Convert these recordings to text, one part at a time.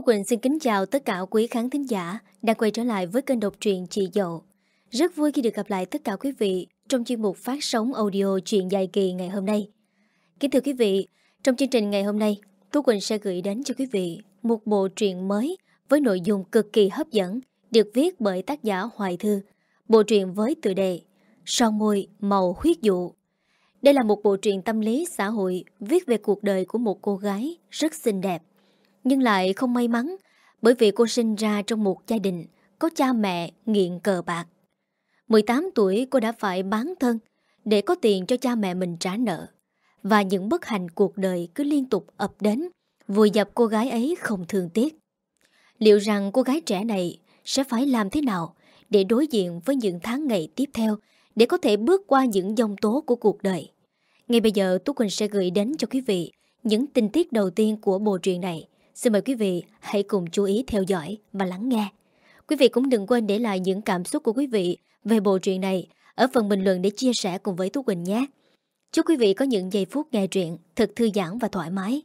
Tô Quỳnh xin kính chào tất cả quý khán thính giả đang quay trở lại với kênh độc truyện Chị Dậu. Rất vui khi được gặp lại tất cả quý vị trong chuyên mục phát sóng audio truyện dài kỳ ngày hôm nay. Kính thưa quý vị, trong chương trình ngày hôm nay, Tô Quỳnh sẽ gửi đến cho quý vị một bộ truyện mới với nội dung cực kỳ hấp dẫn được viết bởi tác giả Hoài Thư. Bộ truyện với tựa đề Son môi màu huyết dụ. Đây là một bộ truyện tâm lý xã hội viết về cuộc đời của một cô gái rất xinh đẹp nhưng lại không may mắn bởi vì cô sinh ra trong một gia đình có cha mẹ nghiện cờ bạc. 18 tuổi cô đã phải bán thân để có tiền cho cha mẹ mình trả nợ. Và những bất hạnh cuộc đời cứ liên tục ập đến, vùi dập cô gái ấy không thương tiếc. Liệu rằng cô gái trẻ này sẽ phải làm thế nào để đối diện với những tháng ngày tiếp theo để có thể bước qua những dòng tố của cuộc đời? Ngay bây giờ Tú Quỳnh sẽ gửi đến cho quý vị những tình tiết đầu tiên của bộ truyện này Xin mời quý vị hãy cùng chú ý theo dõi và lắng nghe. Quý vị cũng đừng quên để lại những cảm xúc của quý vị về bộ truyện này ở phần bình luận để chia sẻ cùng với Tú Quỳnh nhé. Chúc quý vị có những giây phút nghe truyện thật thư giãn và thoải mái.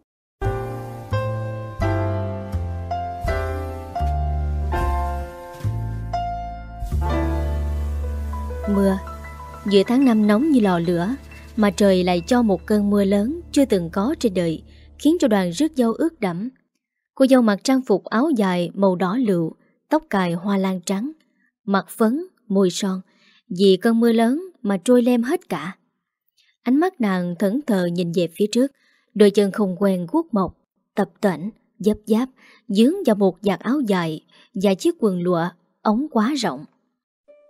Mưa, Giữa tháng năm nóng như lò lửa Mà trời lại cho một cơn mưa lớn Chưa từng có trên đời, Khiến cho đoàn rước dâu ướt đẫm Cô dâu mặc trang phục áo dài màu đỏ lựu, tóc cài hoa lan trắng, mặt phấn, môi son, vì cơn mưa lớn mà trôi lem hết cả. Ánh mắt nàng thẫn thờ nhìn về phía trước, đôi chân không quen guốc mộc, tập tễnh, dấp giáp, dướng vào một giặt áo dài và chiếc quần lụa, ống quá rộng.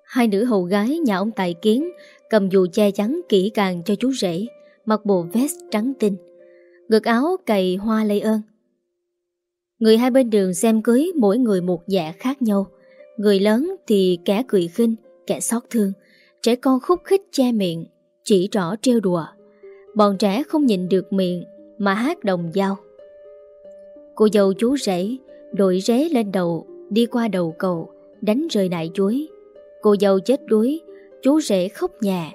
Hai nữ hầu gái nhà ông Tài Kiến cầm dù che chắn kỹ càng cho chú rể, mặc bộ vest trắng tinh. Ngực áo cày hoa lây ơn, Người hai bên đường xem cưới mỗi người một dạ khác nhau. Người lớn thì kẻ cười khinh, kẻ xót thương. Trẻ con khúc khích che miệng, chỉ rõ trêu đùa. Bọn trẻ không nhìn được miệng mà hát đồng dao. Cô dâu chú rể đội rế lên đầu, đi qua đầu cầu, đánh rơi nại chuối. Cô dâu chết đuối, chú rể khóc nhà,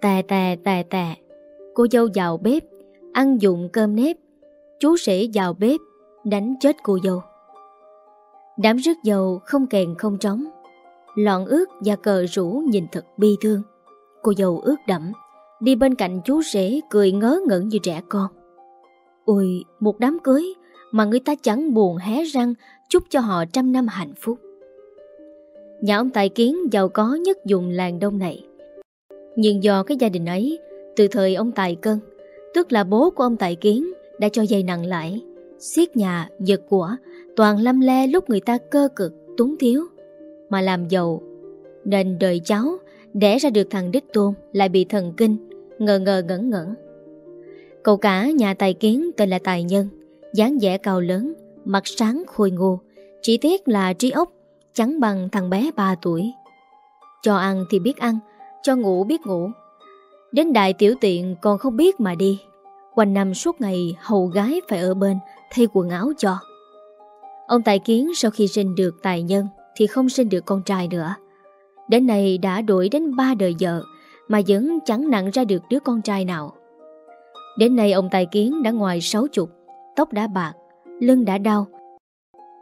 tà tà tà tà. Cô dâu vào bếp, ăn dụng cơm nếp. Chú rể vào bếp, đánh chết cô dâu. Đám rước dâu không kèn không trống, lọn ướt và cờ rủ nhìn thật bi thương. Cô dâu ướt đẫm, đi bên cạnh chú rể cười ngớ ngẩn như trẻ con. Ôi, một đám cưới mà người ta chẳng buồn hé răng chúc cho họ trăm năm hạnh phúc. Nhà ông Tài Kiến giàu có nhất dùng làng đông này. Nhưng do cái gia đình ấy, từ thời ông Tài Cân, tức là bố của ông Tài Kiến, đã cho dây nặng lại xiết nhà, giật của, toàn lâm le lúc người ta cơ cực, túng thiếu. Mà làm giàu, nên đời cháu đẻ ra được thằng Đích Tôn lại bị thần kinh, ngờ ngờ ngẩn ngẩn. Cậu cả nhà tài kiến tên là Tài Nhân, dáng vẻ cao lớn, mặt sáng khôi ngô, chỉ tiếc là trí ốc, trắng bằng thằng bé 3 tuổi. Cho ăn thì biết ăn, cho ngủ biết ngủ. Đến đại tiểu tiện còn không biết mà đi. Quanh năm suốt ngày hầu gái phải ở bên thay quần áo cho. Ông Tài Kiến sau khi sinh được tài nhân thì không sinh được con trai nữa. Đến nay đã đổi đến ba đời vợ mà vẫn chẳng nặng ra được đứa con trai nào. Đến nay ông Tài Kiến đã ngoài sáu chục, tóc đã bạc, lưng đã đau.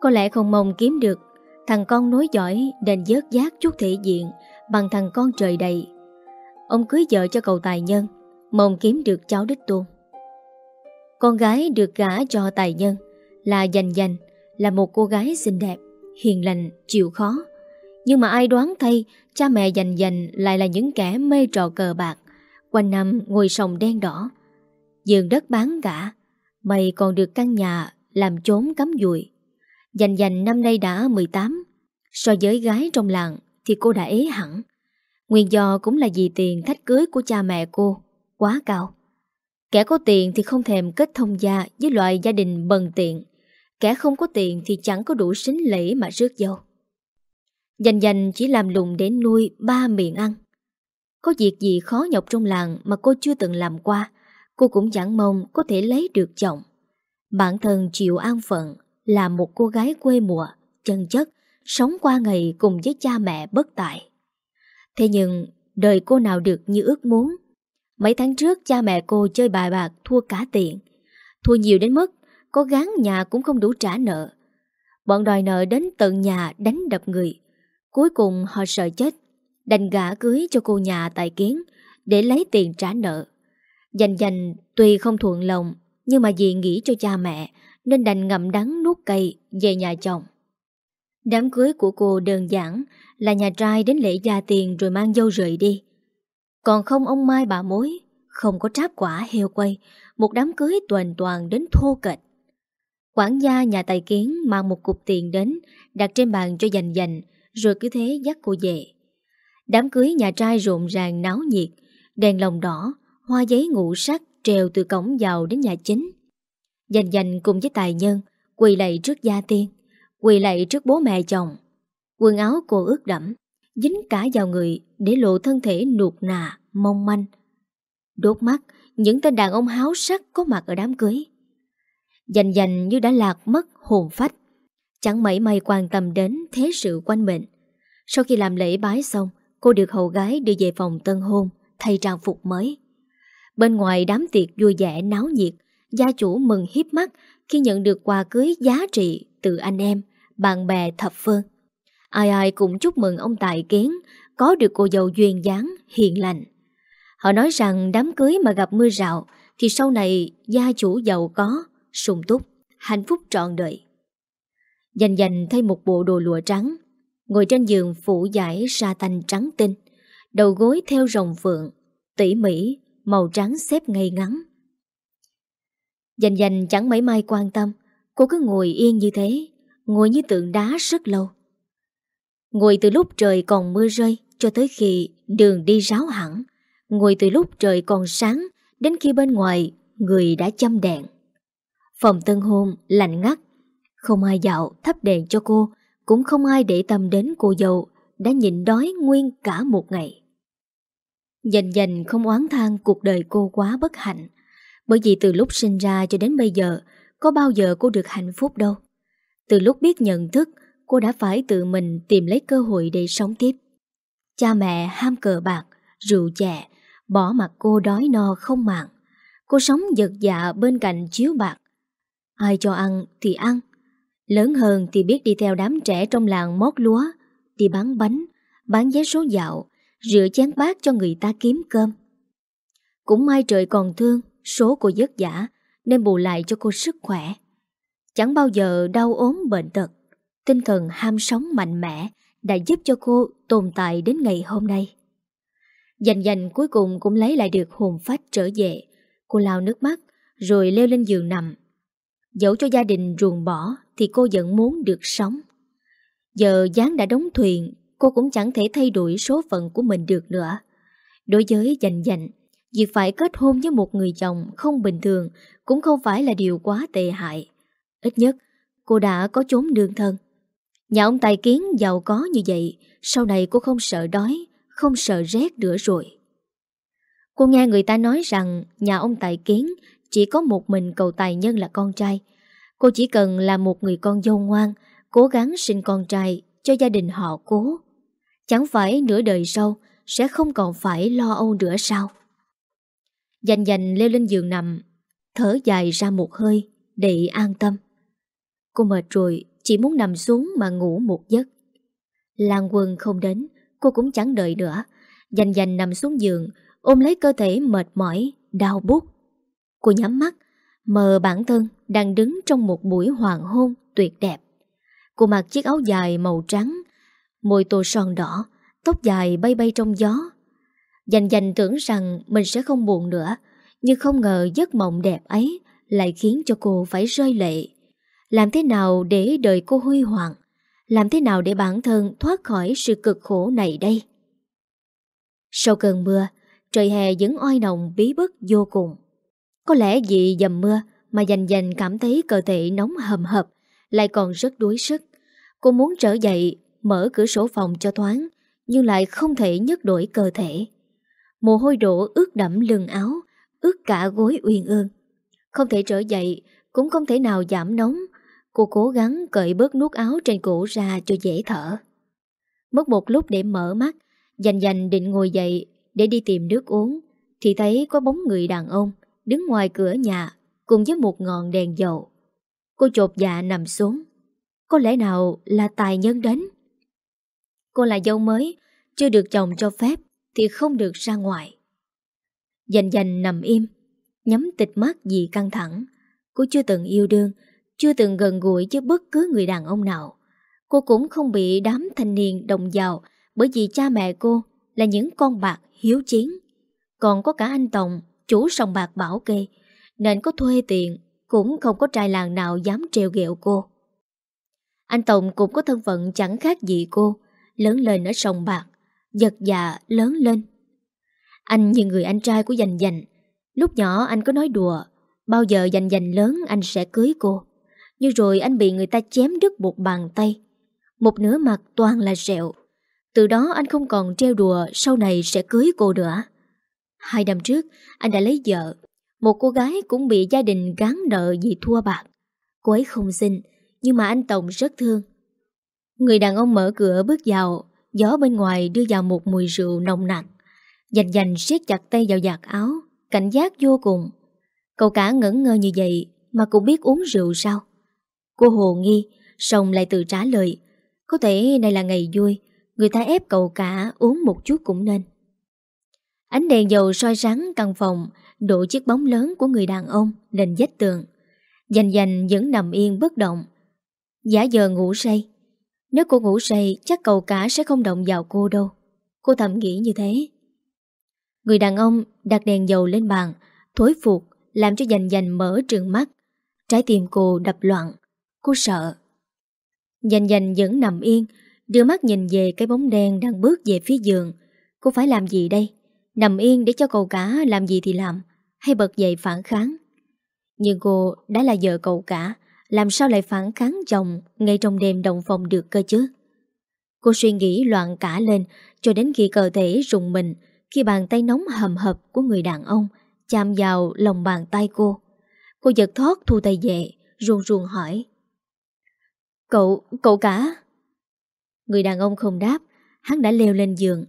Có lẽ không mong kiếm được thằng con nối giỏi đền dớt giác chút thể diện bằng thằng con trời đầy. Ông cưới vợ cho cầu tài nhân, mong kiếm được cháu đích tôn. Con gái được gả cho tài nhân là dành dành, là một cô gái xinh đẹp, hiền lành, chịu khó. Nhưng mà ai đoán thay, cha mẹ dành dành lại là những kẻ mê trò cờ bạc, quanh năm ngồi sòng đen đỏ. Dường đất bán gả mày còn được căn nhà làm trốn cắm dùi. Dành dành năm nay đã 18, so với gái trong làng thì cô đã ế hẳn. Nguyên do cũng là vì tiền thách cưới của cha mẹ cô, quá cao. Kẻ có tiền thì không thèm kết thông gia với loại gia đình bần tiện. Kẻ không có tiền thì chẳng có đủ xính lễ mà rước dâu. Dành dành chỉ làm lùng để nuôi ba miệng ăn. Có việc gì khó nhọc trong làng mà cô chưa từng làm qua, cô cũng chẳng mong có thể lấy được chồng. Bản thân chịu an phận là một cô gái quê mùa, chân chất, sống qua ngày cùng với cha mẹ bất tại. Thế nhưng đời cô nào được như ước muốn Mấy tháng trước cha mẹ cô chơi bài bạc thua cả tiền Thua nhiều đến mức Có gán nhà cũng không đủ trả nợ Bọn đòi nợ đến tận nhà đánh đập người. Cuối cùng họ sợ chết, đành gả cưới cho cô nhà tại kiến để lấy tiền trả nợ. Dành dành tuy không thuận lòng, nhưng mà vì nghĩ cho cha mẹ nên đành ngậm đắng nuốt cây về nhà chồng. Đám cưới của cô đơn giản là nhà trai đến lễ gia tiền rồi mang dâu rời đi. Còn không ông Mai bà mối, không có tráp quả heo quay, một đám cưới toàn toàn đến thô kệch. Quản gia nhà tài kiến mang một cục tiền đến, đặt trên bàn cho dành dành, rồi cứ thế dắt cô về. Đám cưới nhà trai rộn ràng náo nhiệt, đèn lồng đỏ, hoa giấy ngũ sắc treo từ cổng vào đến nhà chính. Dành dành cùng với tài nhân, quỳ lạy trước gia tiên, quỳ lạy trước bố mẹ chồng. Quần áo cô ướt đẫm, dính cả vào người để lộ thân thể nuột nà, mong manh. Đốt mắt, những tên đàn ông háo sắc có mặt ở đám cưới. Dành dành như đã lạc mất hồn phách, chẳng mấy may quan tâm đến thế sự quanh mình. Sau khi làm lễ bái xong, cô được hầu gái đưa về phòng tân hôn, thay trang phục mới. Bên ngoài đám tiệc vui vẻ náo nhiệt, gia chủ mừng hiếp mắt khi nhận được quà cưới giá trị từ anh em, bạn bè thập phương. Ai ai cũng chúc mừng ông Tài Kiến có được cô dâu duyên dáng, hiền lành. Họ nói rằng đám cưới mà gặp mưa rào thì sau này gia chủ giàu có, sung túc, hạnh phúc trọn đời. Dành dành thay một bộ đồ lụa trắng, ngồi trên giường phủ giải sa tanh trắng tinh, đầu gối theo rồng phượng, tỉ mỉ, màu trắng xếp ngay ngắn. Dành dành chẳng mấy mai quan tâm, cô cứ ngồi yên như thế, ngồi như tượng đá rất lâu. Ngồi từ lúc trời còn mưa rơi cho tới khi đường đi ráo hẳn, ngồi từ lúc trời còn sáng đến khi bên ngoài người đã châm đèn. Phòng tân hôn lạnh ngắt, không ai dạo thắp đèn cho cô, cũng không ai để tâm đến cô dâu đã nhịn đói nguyên cả một ngày. Dành dành không oán than cuộc đời cô quá bất hạnh, bởi vì từ lúc sinh ra cho đến bây giờ, có bao giờ cô được hạnh phúc đâu. Từ lúc biết nhận thức, cô đã phải tự mình tìm lấy cơ hội để sống tiếp. Cha mẹ ham cờ bạc, rượu chè, bỏ mặt cô đói no không mạng. Cô sống giật dạ bên cạnh chiếu bạc. Ai cho ăn thì ăn. Lớn hơn thì biết đi theo đám trẻ trong làng mót lúa, đi bán bánh, bán vé số dạo, rửa chén bát cho người ta kiếm cơm. Cũng may trời còn thương, số cô giấc giả, nên bù lại cho cô sức khỏe. Chẳng bao giờ đau ốm bệnh tật, tinh thần ham sống mạnh mẽ đã giúp cho cô tồn tại đến ngày hôm nay. Dành dành cuối cùng cũng lấy lại được hồn phách trở về. Cô lao nước mắt, rồi leo lên giường nằm. Dẫu cho gia đình ruồng bỏ, thì cô vẫn muốn được sống. Giờ gián đã đóng thuyền, cô cũng chẳng thể thay đổi số phận của mình được nữa. Đối với dành dành, việc phải kết hôn với một người chồng không bình thường cũng không phải là điều quá tệ hại. Ít nhất, cô đã có chốn đường thân. Nhà ông Tài Kiến giàu có như vậy, sau này cô không sợ đói, không sợ rét nữa rồi. Cô nghe người ta nói rằng nhà ông Tài Kiến chỉ có một mình cầu tài nhân là con trai. Cô chỉ cần là một người con dâu ngoan, cố gắng sinh con trai cho gia đình họ cố. Chẳng phải nửa đời sau sẽ không còn phải lo âu nữa sao? Dành dành leo lên giường nằm, thở dài ra một hơi để an tâm. Cô mệt rồi, chỉ muốn nằm xuống mà ngủ một giấc. Lan quân không đến, cô cũng chẳng đợi nữa. Dành dành nằm xuống giường, ôm lấy cơ thể mệt mỏi, đau bút. Cô nhắm mắt, mờ bản thân đang đứng trong một buổi hoàng hôn tuyệt đẹp. Cô mặc chiếc áo dài màu trắng, môi tô son đỏ, tóc dài bay bay trong gió. Dành dành tưởng rằng mình sẽ không buồn nữa, nhưng không ngờ giấc mộng đẹp ấy lại khiến cho cô phải rơi lệ. Làm thế nào để đời cô huy hoàng? Làm thế nào để bản thân thoát khỏi sự cực khổ này đây? Sau cơn mưa, trời hè vẫn oi nồng bí bức vô cùng. Có lẽ vì dầm mưa mà dành dành cảm thấy cơ thể nóng hầm hập, lại còn rất đuối sức. Cô muốn trở dậy, mở cửa sổ phòng cho thoáng, nhưng lại không thể nhấc đổi cơ thể. Mồ hôi đổ ướt đẫm lưng áo, ướt cả gối uyên ương. Không thể trở dậy, cũng không thể nào giảm nóng. Cô cố gắng cởi bớt nút áo trên cổ ra cho dễ thở. Mất một lúc để mở mắt, dành dành định ngồi dậy để đi tìm nước uống, thì thấy có bóng người đàn ông đứng ngoài cửa nhà cùng với một ngọn đèn dầu. Cô chột dạ nằm xuống. Có lẽ nào là tài nhân đến Cô là dâu mới Chưa được chồng cho phép Thì không được ra ngoài Dành dành nằm im Nhắm tịch mắt vì căng thẳng Cô chưa từng yêu đương chưa từng gần gũi với bất cứ người đàn ông nào. Cô cũng không bị đám thanh niên đồng giàu Bởi vì cha mẹ cô Là những con bạc hiếu chiến. Còn có cả anh Tòng, Chủ sòng bạc bảo kê, Nên có thuê tiền Cũng không có trai làng nào dám treo ghẹo cô. Anh Tòng cũng có thân phận chẳng khác gì cô, Lớn lên ở sòng bạc, Giật dạ lớn lên. Anh như người anh trai của dành dành. Lúc nhỏ anh có nói đùa, Bao giờ dành dành lớn anh sẽ cưới cô. Nhưng rồi anh bị người ta chém đứt một bàn tay. Một nửa mặt toàn là sẹo Từ đó anh không còn treo đùa, Sau này sẽ cưới cô nữa. Hai năm trước, anh đã lấy vợ. Một cô gái cũng bị gia đình gán nợ vì thua bạc. Cô ấy không xin Nhưng mà anh Tổng rất thương. Người đàn ông mở cửa bước vào, Gió bên ngoài đưa vào một mùi rượu nồng nặng Dành dành siết chặt tay vào giặt áo, Cảnh giác vô cùng. Cậu cả ngẩn ngơ như vậy, Mà cũng biết uống rượu sao? Cô hồ nghi, Xong lại tự trả lời, Có thể này là ngày vui, Người ta ép cậu cả uống một chút cũng nên. Ánh đèn dầu soi sáng căn phòng, Đổ chiếc bóng lớn của người đàn ông Lên vách tường. Dành dành vẫn nằm yên bất động. Giả giờ ngủ say. Nếu cô ngủ say, chắc cậu cả sẽ không động vào cô đâu. Cô thầm nghĩ như thế. Người đàn ông đặt đèn dầu lên bàn, Thối phục, Làm cho dành dành mở trường mắt. Trái tim cô đập loạn. Cô sợ. Nhanh dành vẫn nằm yên, Đưa mắt nhìn về cái bóng đen đang bước về phía giường. Cô phải làm gì đây? Nằm yên để cho cậu cả làm gì thì làm, Hay bật dậy phản kháng? Nhưng cô, đã là vợ cậu cả, Làm sao lại phản kháng chồng Ngay trong đêm đồng phòng được cơ chứ? Cô suy nghĩ loạn cả lên, Cho đến khi cơ thể rùng mình, Khi bàn tay nóng hầm hập của người đàn ông Chạm vào lòng bàn tay cô. Cô giật thoát thu tay về, Ruồn ruồn hỏi Cậu, cậu cả? Người đàn ông không đáp Hắn đã leo lên giường.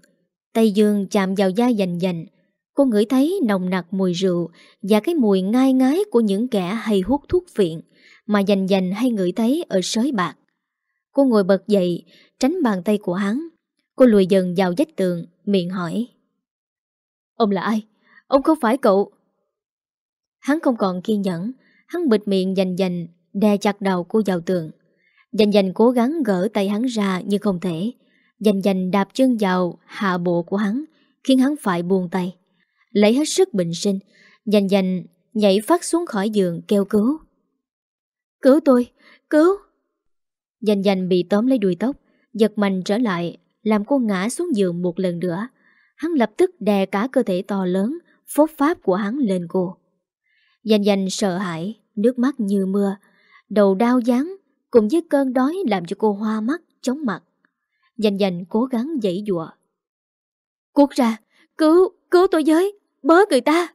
Tay giường chạm vào da dành dành. Cô ngửi thấy nồng nặc mùi rượu Và cái mùi ngai ngái của những kẻ hay hút thuốc viện Mà dành dành hay ngửi thấy ở sới bạc. Cô ngồi bật dậy Tránh bàn tay của hắn. Cô lùi dần vào vách tường Miệng hỏi. Ông là ai? Ông không phải cậu. Hắn không còn kiên nhẫn. Hắn bịt miệng dành dành Đè chặt đầu cô vào tường. Danh dành cố gắng gỡ tay hắn ra Nhưng không thể. Dành dành đạp chân vào hạ bộ của hắn Khiến hắn phải buông tay. Lấy hết sức bình sinh Dành dành nhảy phát xuống khỏi giường kêu cứu. Cứu tôi, cứu! Dành dành bị tóm lấy đuôi tóc Giật mạnh trở lại Làm cô ngã xuống giường một lần nữa. Hắn lập tức đè cả cơ thể to lớn Phốt pháp của hắn lên cô. Dành dành sợ hãi Nước mắt như mưa Đầu đau dáng Cùng với cơn đói làm cho cô hoa mắt, chóng mặt. Dành dành cố gắng dãy dụa. Cuốc ra Cứu, cứu tôi với Bớ người ta.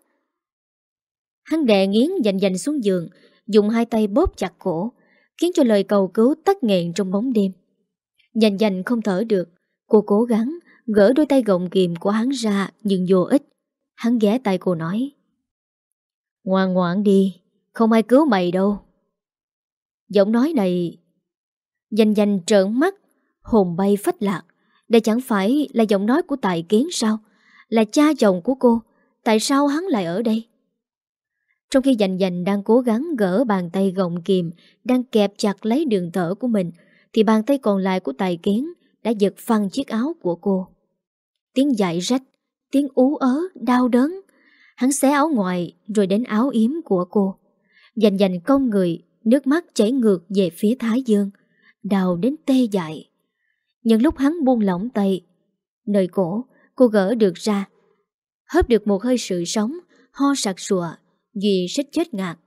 Hắn đè nghiến dành dành xuống giường Dùng hai tay bóp chặt cổ Khiến cho lời cầu cứu tắt nghẹn trong bóng đêm. Dành dành không thở được Cô cố gắng gỡ đôi tay gọng kìm của hắn ra Nhưng vô ích. Hắn ghé tay cô nói Ngoan ngoãn đi Không ai cứu mày đâu. Giọng nói này Dành dành trợn mắt Hồn bay phách lạc. Đây chẳng phải là giọng nói của Tài Kiến sao? Là cha chồng của cô Tại sao hắn lại ở đây? Trong khi dành dành đang cố gắng Gỡ bàn tay gọng kìm Đang kẹp chặt lấy đường thở của mình Thì bàn tay còn lại của Tài Kiến Đã giật phăng chiếc áo của cô. Tiếng dại rách Tiếng ú ớ, đau đớn. Hắn xé áo ngoài Rồi đến áo yếm của cô. Dành dành cong người Nước mắt chảy ngược về phía Thái Dương, Đào đến tê dại. Nhưng lúc hắn buông lỏng tay, Nơi cổ, cô gỡ được ra. Hớp được một hơi sự sống, Ho sặc sụa Vì xích chết ngạt.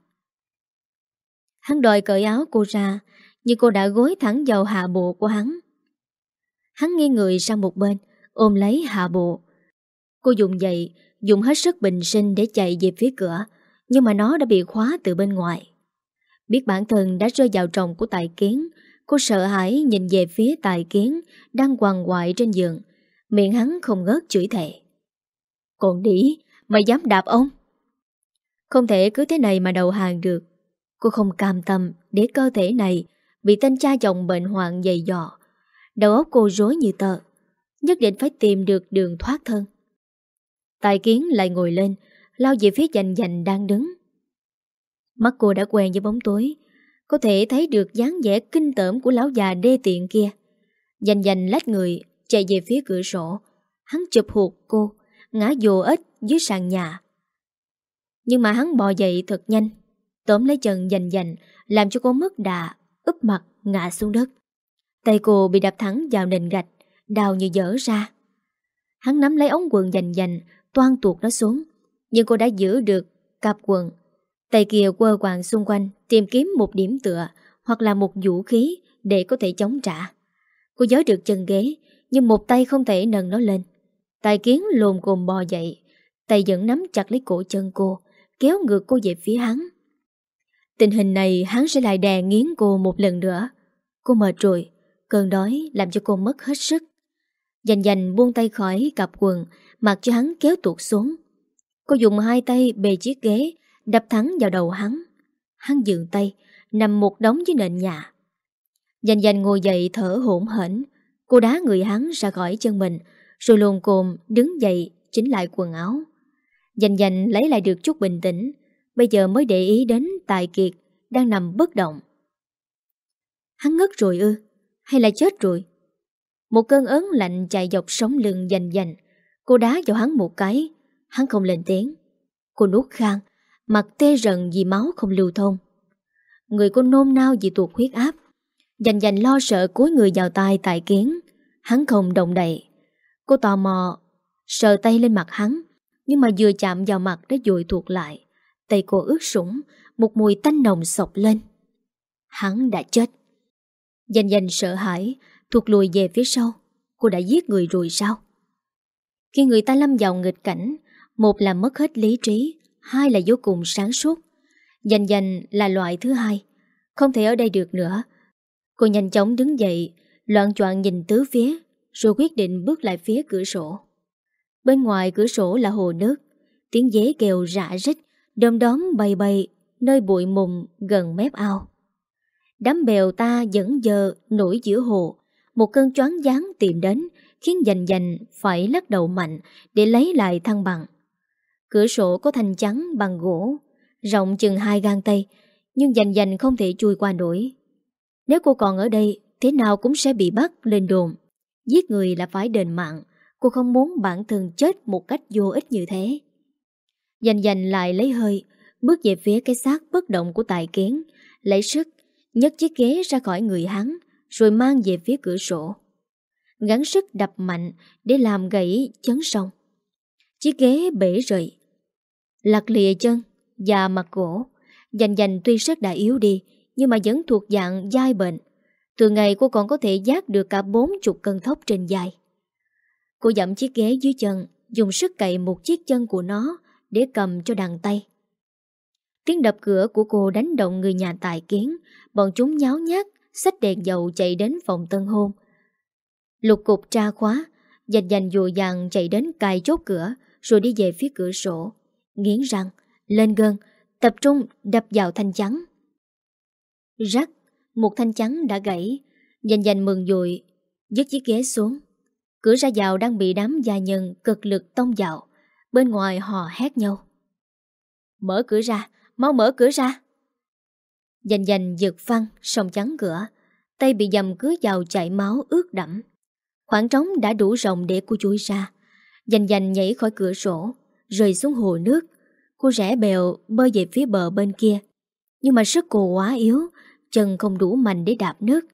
Hắn đòi cởi áo cô ra Nhưng cô đã gối thẳng vào hạ bộ của hắn. Hắn nghiêng người sang một bên, Ôm lấy hạ bộ. Cô dùng dậy Dùng hết sức bình sinh để chạy về phía cửa, Nhưng mà nó đã bị khóa từ bên ngoài. Biết bản thân đã rơi vào trọng của tài kiến, Cô sợ hãi nhìn về phía tài kiến Đang quằn quại trên giường. Miệng hắn không ngớt chửi thề. Còn đĩ Mày dám đạp ông? Không thể cứ thế này mà đầu hàng được. Cô không cam tâm Để cơ thể này Bị tên cha chồng bệnh hoạn dày dò. Đầu óc cô rối như tờ Nhất định phải tìm được đường thoát thân. Tài kiến lại ngồi lên, Lao về phía dành dành đang đứng. Mắt cô đã quen với bóng tối. Có thể thấy được dáng vẻ kinh tởm của lão già đê tiện kia. Dành dành lách người, Chạy về phía cửa sổ. Hắn chụp hụt cô, Ngã dồ ếch dưới sàn nhà. Nhưng mà hắn bò dậy thật nhanh. Tóm lấy chân dành dành, Làm cho cô mất đà, úp mặt, ngã xuống đất. Tay cô bị đập thẳng vào nền gạch Đào như dở ra. Hắn nắm lấy ống quần dành dành, Toan tuột nó xuống. Nhưng cô đã giữ được cặp quần Tay kia quơ quàng xung quanh, Tìm kiếm một điểm tựa Hoặc là một vũ khí để có thể chống trả. Cô giới được chân ghế, Nhưng một tay không thể nâng nó lên. Tài kiến lồn cồn bò dậy, Tay vẫn nắm chặt lấy cổ chân cô, Kéo ngược cô về phía hắn. Tình hình này hắn sẽ lại đè nghiến cô một lần nữa. Cô mệt rồi, Cơn đói làm cho cô mất hết sức. Dành dành buông tay khỏi cặp quần, Mặc cho hắn kéo tuột xuống. Cô dùng hai tay bề chiếc ghế Đập thẳng vào đầu hắn. Hắn dừng tay, Nằm một đống dưới nền nhà. Dành dành ngồi dậy thở hổn hển, Cô đá người hắn ra khỏi chân mình, Rồi lồn cồn đứng dậy Chỉnh lại quần áo. Dành dành lấy lại được chút bình tĩnh, Bây giờ mới để ý đến Tài Kiệt Đang nằm bất động. Hắn ngất rồi ư? Hay là chết rồi? Một cơn ớn lạnh chạy dọc sống lưng dành dành. Cô đá vào hắn một cái, Hắn không lên tiếng. Cô nuốt khang Mặt tê rần vì máu không lưu thông. Người cô nôn nao vì tuột huyết áp. Dành dành lo sợ cúi người vào tay tại kiến. Hắn không động đậy. Cô tò mò, Sờ tay lên mặt hắn, Nhưng mà vừa chạm vào mặt đã dội thuộc lại. Tay cô ướt sũng, Một mùi tanh nồng sọc lên. Hắn đã chết. Dành dành sợ hãi Thuộc lùi về phía sau. Cô đã giết người rồi sao? Khi người ta lâm vào nghịch cảnh, Một là mất hết lý trí Hai là vô cùng sáng suốt. Dành dành là loại thứ hai. Không thể ở đây được nữa. Cô nhanh chóng đứng dậy, Loạn choạng nhìn tứ phía, Rồi quyết định bước lại phía cửa sổ. Bên ngoài cửa sổ là hồ nước. Tiếng dế kêu rã rít, Đom đóm bay bay, Nơi bụi mùng gần mép ao. Đám bèo ta dẫn dờ nổi giữa hồ. Một cơn choáng dáng tìm đến, Khiến dành dành phải lắc đầu mạnh Để lấy lại thăng bằng. Cửa sổ có thành trắng bằng gỗ, Rộng chừng hai gang tay, Nhưng dành dành không thể chui qua nổi. Nếu cô còn ở đây, Thế nào cũng sẽ bị bắt lên đồn. Giết người là phải đền mạng, Cô không muốn bản thân chết một cách vô ích như thế. Dành dành lại lấy hơi, Bước về phía cái xác bất động của tài kiến, Lấy sức, nhấc chiếc ghế ra khỏi người hắn, Rồi mang về phía cửa sổ. Gắn sức đập mạnh Để làm gãy chấn sông. Chiếc ghế bể rời lạc lìa chân Và mặt gỗ Dành dành tuy sức đã yếu đi, Nhưng mà vẫn thuộc dạng dai bệnh. Từ ngày cô còn có thể giác được cả bốn chục cân thốc trên dài Cô dặm chiếc ghế dưới chân, Dùng sức cậy một chiếc chân của nó Để cầm cho đằng tay. Tiếng đập cửa của cô đánh động người nhà tài kiến. Bọn chúng nháo nhác, Xách đèn dầu chạy đến phòng tân hôn. Lục cục tra khóa, Dành dành dùa dàng chạy đến cài chốt cửa, Rồi đi về phía cửa sổ nghiến răng, lên gân, tập trung đập vào thanh chắn Rắc, một thanh chắn đã gãy, dành dành mừng dội, dứt chiếc ghế xuống. Cửa ra vào đang bị đám gia nhân cực lực tông vào, bên ngoài họ hét nhau. Mở cửa ra, mau mở cửa ra. Dành dành giật phăng, sòng trắng cửa, tay bị dầm cứ vào chảy máu ướt đẫm. Khoảng trống đã đủ rộng để cô chui ra. Dành dành nhảy khỏi cửa sổ, rơi xuống hồ nước. Cô rẽ bèo bơi về phía bờ bên kia. Nhưng mà sức cô quá yếu, chân không đủ mạnh để đạp nước.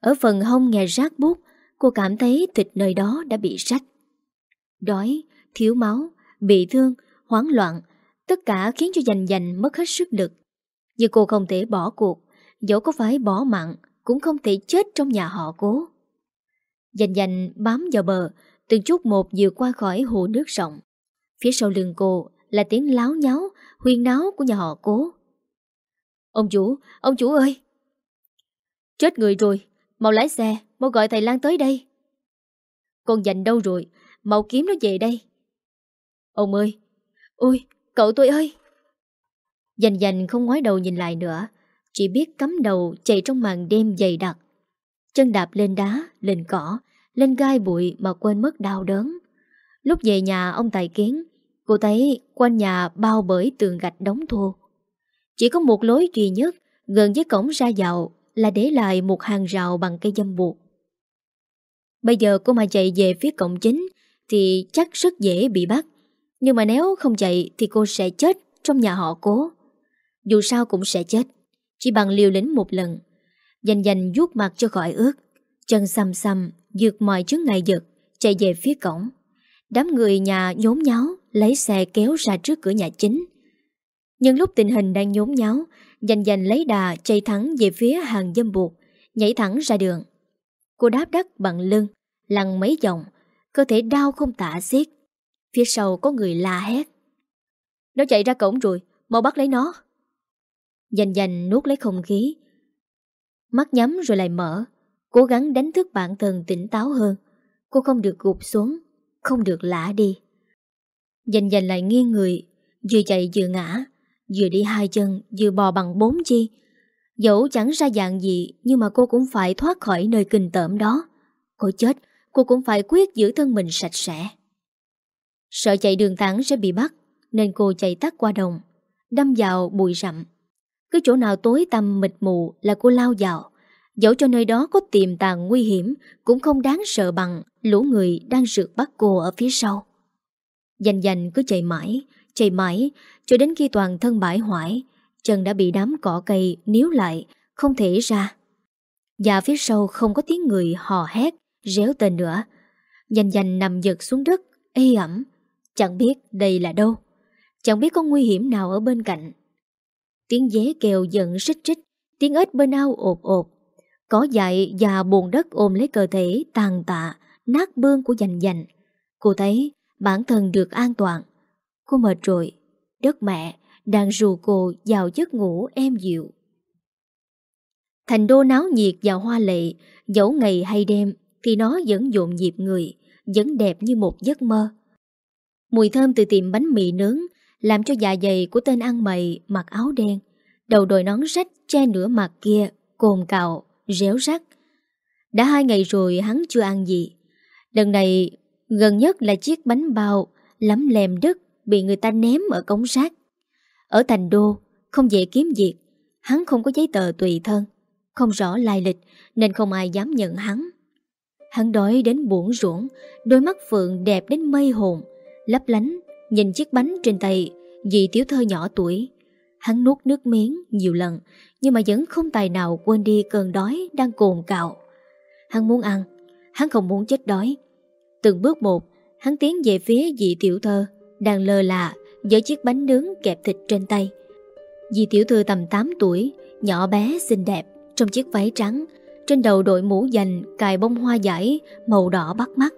Ở phần hông nghe rác bút, cô cảm thấy thịt nơi đó đã bị rách. Đói, thiếu máu, bị thương, hoảng loạn, tất cả khiến cho dành dành mất hết sức lực. Nhưng cô không thể bỏ cuộc, dẫu có phải bỏ mạng cũng không thể chết trong nhà họ cố. Dành dành bám vào bờ, từng chút một vừa qua khỏi hồ nước rộng. Phía sau lưng cô là tiếng láo nháo, huyên náo của nhà họ cố. Ông chủ, ông chủ ơi! Chết người rồi, mau lái xe, mau gọi thầy Lan tới đây. Con dành đâu rồi, mau kiếm nó về đây. Ông ơi! Ôi, cậu tôi ơi! Dành dành không ngoái đầu nhìn lại nữa, Chỉ biết cắm đầu chạy trong màn đêm dày đặc Chân đạp lên đá, lên cỏ Lên gai bụi mà quên mất đau đớn Lúc về nhà, ông Tài Kiến. Cô thấy quanh nhà bao bởi tường gạch đóng thô. Chỉ có một lối duy nhất, Gần với cổng ra dạo Là để lại một hàng rào bằng cây dâm buộc. Bây giờ cô mà chạy về phía cổng chính, Thì chắc rất dễ bị bắt. Nhưng mà nếu không chạy, Thì cô sẽ chết trong nhà họ cố. Dù sao cũng sẽ chết, Chỉ bằng liều lĩnh một lần. Dành dành vuốt mặt cho khỏi ướt Chân xăm xăm, Dược mọi chứng ngày giật, Chạy về phía cổng. Đám người nhà nhốn nháo Lấy xe kéo ra trước cửa nhà chính. Nhưng lúc tình hình đang nhốn nháo, Dành dành lấy đà chạy thẳng về phía hàng dâm buộc, Nhảy thẳng ra đường. Cô đáp đất bằng lưng, Lăn mấy vòng, Cơ thể đau không tả xiết. Phía sau có người la hét. Nó chạy ra cổng rồi, Mau bắt lấy nó. Dành dành nuốt lấy không khí. Mắt nhắm rồi lại mở, Cố gắng đánh thức bản thân tỉnh táo hơn. Cô không được gục xuống không được lã đi. Dành dành lại nghiêng người, Vừa chạy vừa ngã, Vừa đi hai chân, vừa bò bằng bốn chi. Dẫu chẳng ra dạng gì, Nhưng mà cô cũng phải thoát khỏi nơi kinh tởm đó. Cô chết, Cô cũng phải quyết giữ thân mình sạch sẽ. Sợ chạy đường tảng sẽ bị bắt, Nên cô chạy tắt qua đồng. Đâm vào bụi rậm. Cứ chỗ nào tối tăm mịt mù là cô lao vào. Dẫu cho nơi đó có tiềm tàng nguy hiểm, Cũng không đáng sợ bằng Lũ người đang rượt bắt cô ở phía sau. Dành dành cứ chạy mãi Chạy mãi, Cho đến khi toàn thân bãi hoại, Chân đã bị đám cỏ cây níu lại, Không thể ra. Và phía sau không có tiếng người hò hét, Réo tên nữa. Dành dành nằm giật xuống đất, Ê ẩm. Chẳng biết đây là đâu. Chẳng biết có nguy hiểm nào ở bên cạnh. Tiếng dế kêu giận rít rít, Tiếng ếch bên ao ộp ộp. Có dại và bồn đất ôm lấy cơ thể tàn tạ Nát bương của dành dành. Cô thấy bản thân được an toàn. Cô mệt rồi. Đất mẹ đang rù cô vào giấc ngủ êm dịu. Thành đô náo nhiệt và hoa lệ Dẫu ngày hay đêm Thì nó vẫn dộn nhịp người Vẫn đẹp như một giấc mơ. Mùi thơm từ tiệm bánh mì nướng Làm cho dạ dày của tên ăn mày Mặc áo đen Đầu đội nón rách che nửa mặt kia Cồn cào, réo rắt. Đã hai ngày rồi hắn chưa ăn gì. Lần này, gần nhất là chiếc bánh bao Lắm lèm đất Bị người ta ném ở cống rác. Ở thành đô, Không dễ kiếm việc, Hắn không có giấy tờ tùy thân, Không rõ lai lịch Nên không ai dám nhận hắn. Hắn đói đến buồn ruộng, Đôi mắt phượng đẹp đến mây hồn, Lấp lánh, Nhìn chiếc bánh trên tay vì tiểu thơ nhỏ tuổi. Hắn nuốt nước miếng nhiều lần nhưng mà vẫn không tài nào quên đi cơn đói Đang cồn cạo. Hắn muốn ăn, Hắn không muốn chết đói. Từng bước một, Hắn tiến về phía dì tiểu thơ, Đang lơ là Với chiếc bánh nướng kẹp thịt trên tay. Dì tiểu thư tầm 8 tuổi, Nhỏ bé, xinh đẹp, Trong chiếc váy trắng, Trên đầu đội mũ dành cài bông hoa giải Màu đỏ bắt mắt.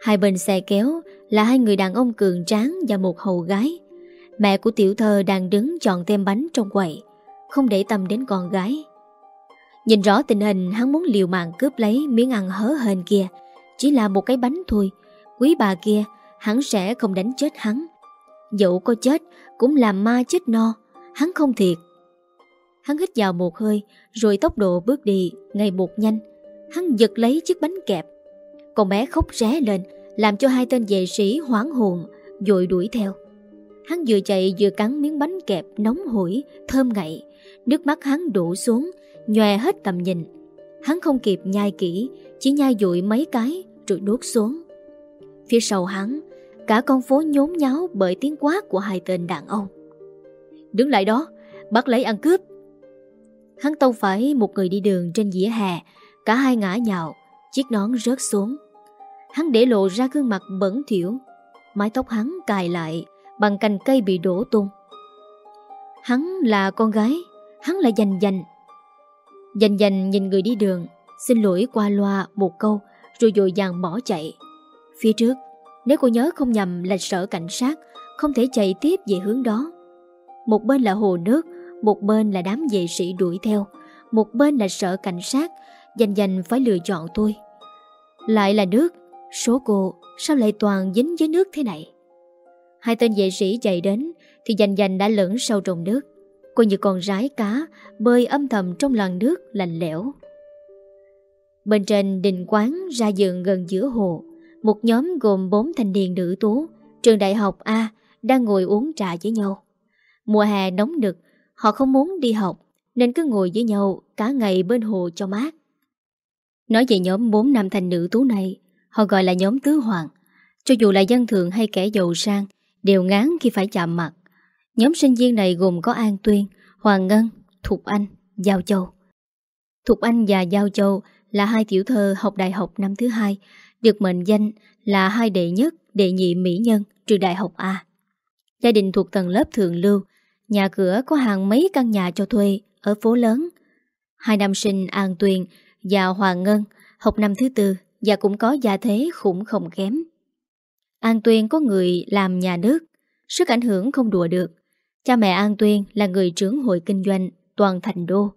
Hai bên xe kéo là hai người đàn ông cường tráng Và một hầu gái. Mẹ của tiểu thơ đang đứng chọn thêm bánh trong quầy. Không để tâm đến con gái. Nhìn rõ tình hình hắn muốn liều mạng cướp lấy miếng ăn hớ hên kia. Chỉ là một cái bánh thôi. Quý bà kia hắn sẽ không đánh chết hắn. Dẫu có chết cũng làm ma chết no. Hắn không thiệt. Hắn hít vào một hơi Rồi tốc độ bước đi ngày một nhanh. Hắn giật lấy chiếc bánh kẹp. Con bé khóc ré lên Làm cho hai tên vệ sĩ hoảng hồn Dội đuổi theo. Hắn vừa chạy vừa cắn miếng bánh kẹp nóng hổi, thơm ngậy. Nước mắt hắn đổ xuống, nhòe hết tầm nhìn. Hắn không kịp nhai kỹ, chỉ nhai dụi mấy cái rồi đốt xuống. Phía sau hắn, cả con phố nhốn nháo bởi tiếng quát của hai tên đàn ông. Đứng lại đó, bắt lấy ăn cướp. Hắn tông phải một người đi đường trên dĩa hè, cả hai ngã nhào, chiếc nón rớt xuống. Hắn để lộ ra gương mặt bẩn thiểu, mái tóc hắn cài lại bằng cành cây bị đổ tung. Hắn là con gái, hắn lại dành dành. Dành dành nhìn người đi đường, xin lỗi qua loa một câu rồi dội dàng bỏ chạy. Phía trước, nếu cô nhớ không nhầm là sở cảnh sát, không thể chạy tiếp về hướng đó. Một bên là hồ nước, một bên là đám vệ sĩ đuổi theo, một bên là sở cảnh sát, dành dành phải lựa chọn tôi. Lại là nước, số cô sao lại toàn dính với nước thế này? Hai tên vệ sĩ chạy đến Thì dành dành đã lẫn sâu trong nước Cô như con rái cá, Bơi âm thầm trong làn nước lạnh lẽo. Bên trên đình quán ra giường gần giữa hồ, Một nhóm gồm bốn thanh niên nữ tú, Trường đại học A, Đang ngồi uống trà với nhau. Mùa hè nóng nực, Họ không muốn đi học, Nên cứ ngồi với nhau cả ngày bên hồ cho mát. Nói về nhóm bốn nam thanh nữ tú này, Họ gọi là nhóm tứ hoàng. Cho dù là dân thường hay kẻ giàu sang, Đều ngán khi phải chạm mặt. Nhóm sinh viên này gồm có An Tuyên Hoàng Ngân, Thục Anh, Giao Châu. Thục Anh và Giao Châu là hai tiểu thơ học đại học năm thứ hai Được mệnh danh là hai đệ nhất, đệ nhị mỹ nhân trường đại học A. Gia đình thuộc tầng lớp thượng lưu Nhà cửa có hàng mấy căn nhà cho thuê Ở phố lớn. Hai nam sinh An Tuyền và Hoàng Ngân Học năm thứ tư Và cũng có gia thế khủng không kém. An Tuyên có người làm nhà nước Sức ảnh hưởng không đùa được. Cha mẹ An Tuyên là người trưởng hội kinh doanh Toàn thành đô.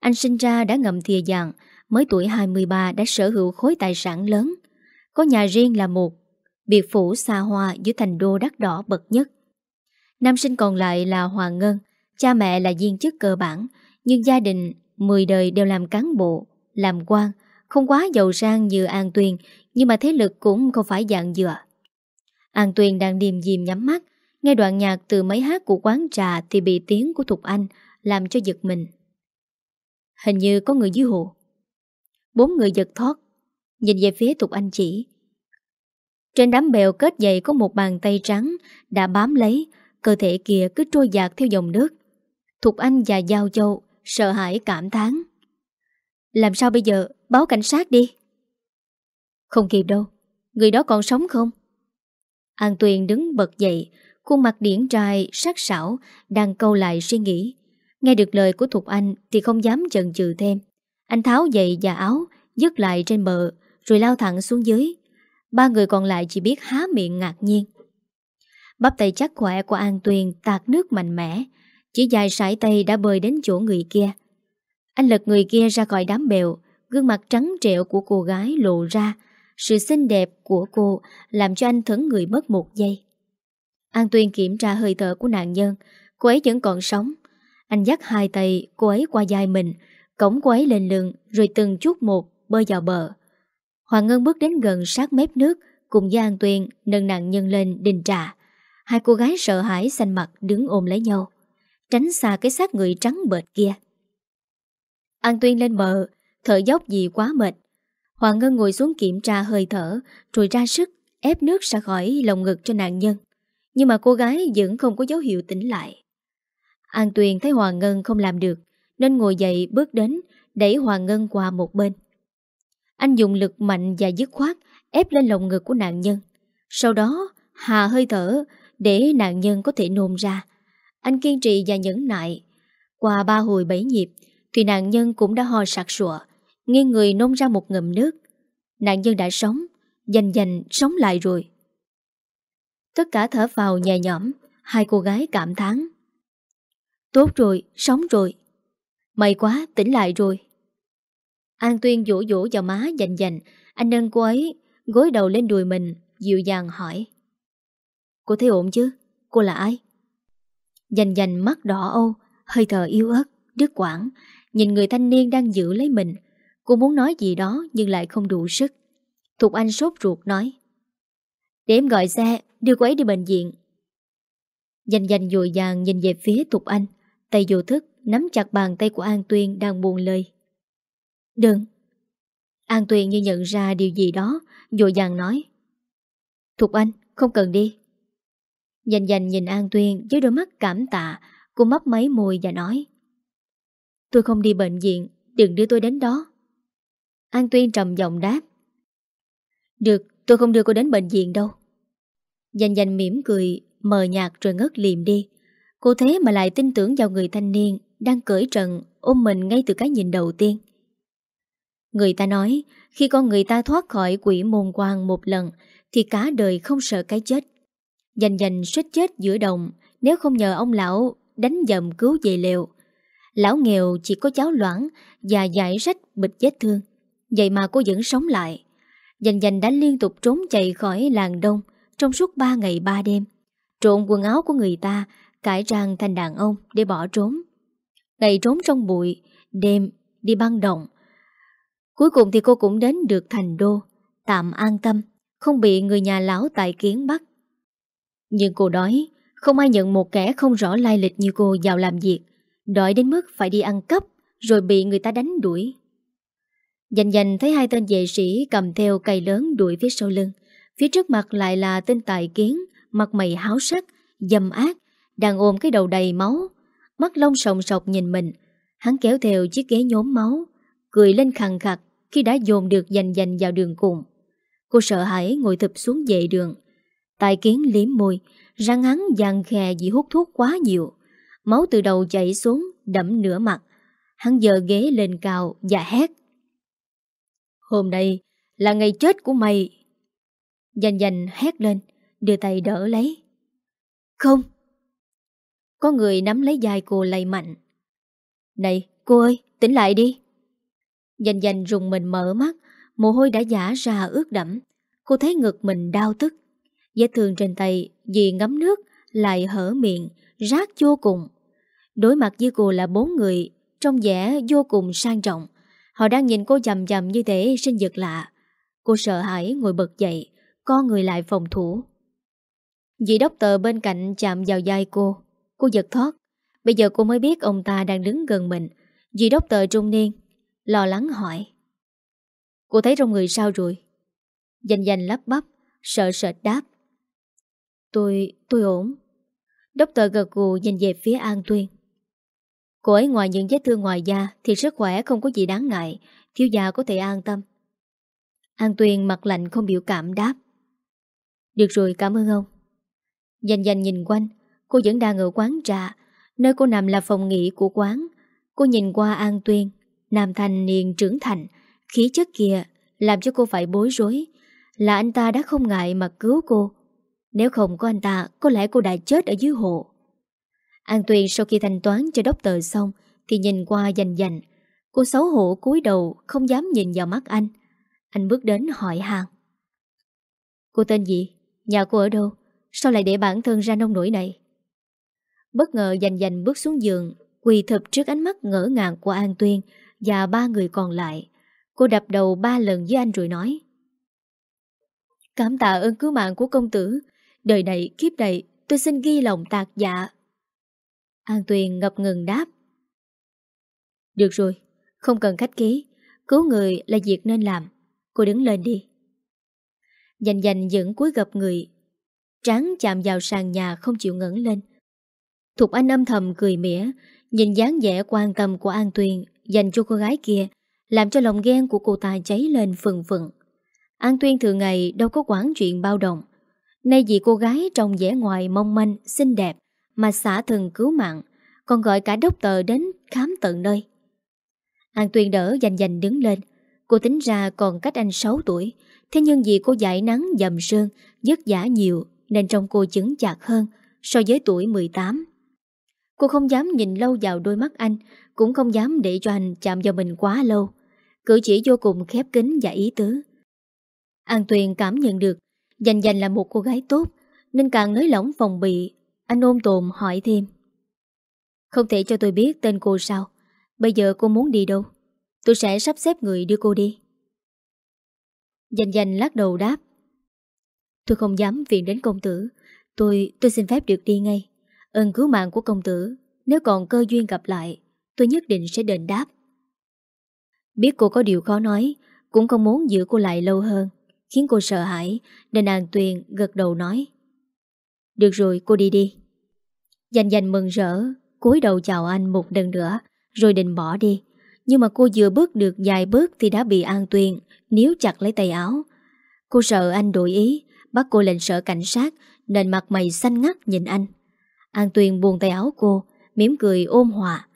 Anh sinh ra đã ngầm thìa dạng, Mới tuổi 23 đã sở hữu khối tài sản lớn. Có nhà riêng là một, Biệt phủ xa hoa giữa thành đô đắt đỏ bậc nhất. Nam sinh còn lại là Hoàng Ngân, Cha mẹ là viên chức cơ bản, Nhưng gia đình 10 đời đều làm cán bộ, Làm quan, Không quá giàu sang như An Tuyền Nhưng mà thế lực cũng không phải dạng dựa. An Tuyền đang điềm diềm nhắm mắt Nghe đoạn nhạc từ mấy hát của quán trà Thì bị tiếng của Thục Anh Làm cho giật mình. Hình như có người dưới hồ. Bốn người giật thoát, Nhìn về phía Thục Anh chỉ. Trên đám bèo kết dày có một bàn tay trắng Đã bám lấy, Cơ thể kia cứ trôi dạt theo dòng nước. Thục Anh và Giao Châu Sợ hãi cảm thán. Làm sao bây giờ? Báo cảnh sát đi. Không kịp đâu. Người đó còn sống không? An Tuyền đứng bật dậy Khuôn mặt điển trai, sắc sảo, Đang câu lại suy nghĩ. Nghe được lời của Thục Anh Thì không dám chần chừ thêm. Anh tháo giày và áo, Dứt lại trên bờ, Rồi lao thẳng xuống dưới. Ba người còn lại chỉ biết há miệng ngạc nhiên. Bắp tay chắc khỏe của An Tuyền tạt nước mạnh mẽ, Chỉ dài sải tay đã bơi đến chỗ người kia. Anh lật người kia ra khỏi đám bèo, Gương mặt trắng trẻo của cô gái lộ ra. Sự xinh đẹp của cô Làm cho anh thấn người mất một giây. An Tuyên kiểm tra hơi thở của nạn nhân, Cô ấy vẫn còn sống. Anh dắt hai tay cô ấy qua vai mình, Cổng cô ấy lên lưng, Rồi từng chút một bơi vào bờ. Hoàng Ngân bước đến gần sát mép nước, Cùng với An Tuyên nâng nạn nhân lên đình trà. Hai cô gái sợ hãi xanh mặt đứng ôm lấy nhau, Tránh xa cái xác người trắng bệt kia. An Tuyên lên bờ, Thở dốc gì quá mệt. Hoàng Ngân ngồi xuống kiểm tra hơi thở, Rồi ra sức ép nước ra khỏi lồng ngực cho nạn nhân. Nhưng mà cô gái vẫn không có dấu hiệu tỉnh lại An Tuyền thấy Hoàng Ngân không làm được Nên ngồi dậy bước đến Đẩy Hoàng Ngân qua một bên Anh dùng lực mạnh và dứt khoát Ép lên lồng ngực của nạn nhân Sau đó hà hơi thở để nạn nhân có thể nôn ra. Anh kiên trì và nhẫn nại. Qua ba hồi bảy nhịp, thì nạn nhân cũng đã ho sặc sụa, nghiêng người nôn ra một ngầm nước. Nạn nhân đã sống, dành dành sống lại rồi. Tất cả thở vào nhẹ nhõm, hai cô gái cảm thán. Tốt rồi, sống rồi. May quá, tỉnh lại rồi. An Tuyên vỗ vỗ vào má dành dành, anh nâng cô ấy, gối đầu lên đùi mình, dịu dàng hỏi. Cô thấy ổn chứ? Cô là ai? Dành dành mắt đỏ âu, hơi thở yếu ớt, đứt quảng, nhìn người thanh niên đang giữ lấy mình. Cô muốn nói gì đó nhưng lại không đủ sức. Thục Anh sốt ruột nói. Để em gọi xe, đưa cô ấy đi bệnh viện. Dành dành dội dàng nhìn về phía Thục Anh, tay vô thức nắm chặt bàn tay của An Tuyên đang buồn lời. Đừng. An Tuyên như nhận ra điều gì đó, dội dàng nói. Thục Anh, không cần đi. Dành dành nhìn An Tuyên với đôi mắt cảm tạ, cô mấp máy môi và nói Tôi không đi bệnh viện, đừng đưa tôi đến đó. An Tuyên trầm giọng đáp Được, tôi không đưa cô đến bệnh viện đâu. Dành dành mỉm cười, mờ nhạt rồi ngất liềm đi. Cô thế mà lại tin tưởng vào người thanh niên đang cởi trần ôm mình ngay từ cái nhìn đầu tiên. Người ta nói, khi con người ta thoát khỏi quỷ môn quan một lần, thì cả đời không sợ cái chết. Dành dành suýt chết giữa đồng Nếu không nhờ ông lão đánh dầm cứu về lều Lão nghèo chỉ có cháu loãng Và giải rách bịch vết thương Vậy mà cô vẫn sống lại Dành dành đã liên tục trốn chạy khỏi làng đông Trong suốt 3 ngày 3 đêm Trộn quần áo của người ta cải trang thành đàn ông để bỏ trốn. Ngày trốn trong bụi, đêm đi băng động. Cuối cùng thì cô cũng đến được thành đô, tạm an tâm, không bị người nhà lão tại kiến bắt. Nhưng cô đói, không ai nhận một kẻ không rõ lai lịch như cô vào làm việc, đói đến mức phải đi ăn cắp, rồi bị người ta đánh đuổi. Dành dành thấy hai tên vệ sĩ cầm theo cây lớn đuổi phía sau lưng. Phía trước mặt lại là tên tài kiến, mặt mày háo sắc, dâm ác, đang ôm cái đầu đầy máu, mắt lông sòng sọc nhìn mình. Hắn kéo theo chiếc ghế nhốm máu, cười lên khằng khặt khi đã dồn được dành dành vào đường cùng. Cô sợ hãi ngồi thụp xuống dậy đường. Tài kiến liếm môi, răng hắn dàn khè vì hút thuốc quá nhiều. Máu từ đầu chảy xuống, đẫm nửa mặt. Hắn dờ ghế lên cao và hét. Hôm nay là ngày chết của mày. Dành dành hét lên, đưa tay đỡ lấy. Không. Có người nắm lấy dài cô lay mạnh. Này, cô ơi, tỉnh lại đi. Dành dành rùng mình mở mắt, mồ hôi đã giả ra ướt đẫm. Cô thấy ngực mình đau tức. Vết thương trên tay vì ngấm nước lại hở miệng, rác vô cùng. Đối mặt với cô là bốn người, trong vẻ vô cùng sang trọng. Họ đang nhìn cô chầm chầm như thế sinh giật lạ. Cô sợ hãi ngồi bật dậy, co người lại phòng thủ. Dì đốc tờ bên cạnh chạm vào vai cô. Cô giật thoát. Bây giờ cô mới biết ông ta đang đứng gần mình. Dì đốc tờ trung niên, lo lắng hỏi. Cô thấy trong người sao rồi? Danh danh lắp bắp, sợ sệt đáp. Tôi, tôi ổn. Đốc tờ gật gù nhìn về phía An Tuyên. Cô ấy ngoài những vết thương ngoài da thì sức khỏe không có gì đáng ngại, thiếu gia có thể an tâm. An tuyền mặt lạnh không biểu cảm đáp. Được rồi, cảm ơn ông. Dành dành nhìn quanh, cô vẫn đang ở quán trà, nơi cô nằm là phòng nghỉ của quán. Cô nhìn qua An Tuyên, nam thanh niên trưởng thành, khí chất kia làm cho cô phải bối rối. Là anh ta đã không ngại mà cứu cô. Nếu không có anh ta, có lẽ cô đã chết ở dưới hồ. An Tuyền sau khi thanh toán cho đốc tờ xong thì nhìn qua dành dành. Cô xấu hổ cúi đầu không dám nhìn vào mắt anh. Anh bước đến hỏi hàng. Cô tên gì? Nhà cô ở đâu? Sao lại để bản thân ra nông nổi này? Bất ngờ dành dành bước xuống giường quỳ thập trước ánh mắt ngỡ ngàng của An Tuyên và ba người còn lại. Cô đập đầu ba lần với anh rồi nói. Cảm tạ ơn cứu mạng của công tử. Đời này, kiếp này, tôi xin ghi lòng tạc dạ An Tuyền ngập ngừng đáp. Được rồi, không cần khách ký. Cứu người là việc nên làm. Cô đứng lên đi. Dành dành dẫn cuối gặp người. Tráng chạm vào sàn nhà không chịu ngẩng lên. Thục Anh âm thầm cười mỉa, nhìn dáng vẻ quan tâm của An Tuyền dành cho cô gái kia, làm cho lòng ghen của cô ta cháy lên phừng phừng. An Tuyên thường ngày đâu có quản chuyện bao đồng. Nay vì cô gái trong vẻ ngoài mong manh, xinh đẹp, mà xã thần cứu mạng, còn gọi cả đốc tờ đến khám tận nơi. An Tuyên đỡ dành dành đứng lên, cô tính ra còn cách anh 6 tuổi, thế nhưng vì cô dại nắng dầm sương, giấc giả nhiều nên trong cô chứng chặt hơn so với tuổi 18. Cô không dám nhìn lâu vào đôi mắt anh, cũng không dám để cho anh chạm vào mình quá lâu. Cử chỉ vô cùng khép kín và ý tứ. An Tuyền cảm nhận được, dành dành là một cô gái tốt, nên càng nới lỏng phòng bị anh ôm tồn hỏi thêm. Không thể cho tôi biết tên cô sao. Bây giờ cô muốn đi đâu? Tôi sẽ sắp xếp người đưa cô đi. Dành dành lắc đầu đáp. Tôi không dám viện đến công tử. Tôi tôi xin phép được đi ngay. Ơn cứu mạng của công tử, Nếu còn cơ duyên gặp lại, Tôi nhất định sẽ đền đáp. Biết cô có điều khó nói, Cũng không muốn giữ cô lại lâu hơn, Khiến cô sợ hãi, Nên nàng tuyền gật đầu nói. Được rồi, cô đi đi. Dành dành mừng rỡ, cúi đầu chào anh một lần nữa, rồi định bỏ đi. Nhưng mà cô vừa bước được vài bước thì đã bị An tuyền níu chặt lấy tay áo. Cô sợ anh đổi ý, bắt cô lên sở cảnh sát, nên mặt mày xanh ngắt nhìn anh. An tuyền buông tay áo cô, mỉm cười ôm hòa.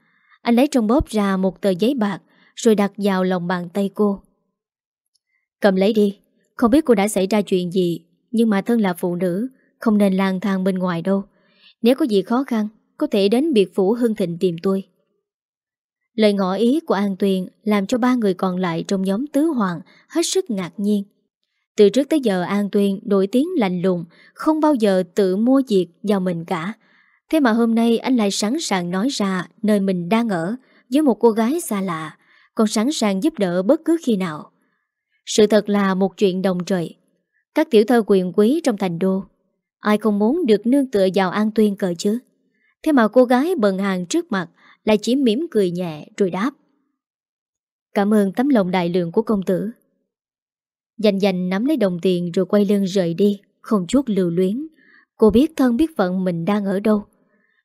Anh lấy trong bóp ra một tờ giấy bạc, rồi đặt vào lòng bàn tay cô. Cầm lấy đi, không biết cô đã xảy ra chuyện gì, nhưng mà thân là phụ nữ, không nên lang thang bên ngoài đâu. Nếu có gì khó khăn Có thể đến biệt phủ Hưng Thịnh tìm tôi Lời ngỏ ý của An Tuyền Làm cho ba người còn lại trong nhóm Tứ Hoàng Hết sức ngạc nhiên Từ trước tới giờ An Tuyền nổi tiếng lành lùng Không bao giờ tự mua việc vào mình cả Thế mà hôm nay anh lại sẵn sàng nói ra nơi mình đang ở với một cô gái xa lạ, còn sẵn sàng giúp đỡ bất cứ khi nào. Sự thật là một chuyện đồng trời. Các tiểu thơ quyền quý trong thành đô, ai không muốn được nương tựa vào An Tuyên cờ chứ? Thế mà cô gái bần hàng trước mặt lại chỉ mỉm cười nhẹ rồi đáp. Cảm ơn tấm lòng đại lượng của công tử. Dành dành nắm lấy đồng tiền rồi quay lưng rời đi, không chút lưu luyến. Cô biết thân biết phận mình đang ở đâu.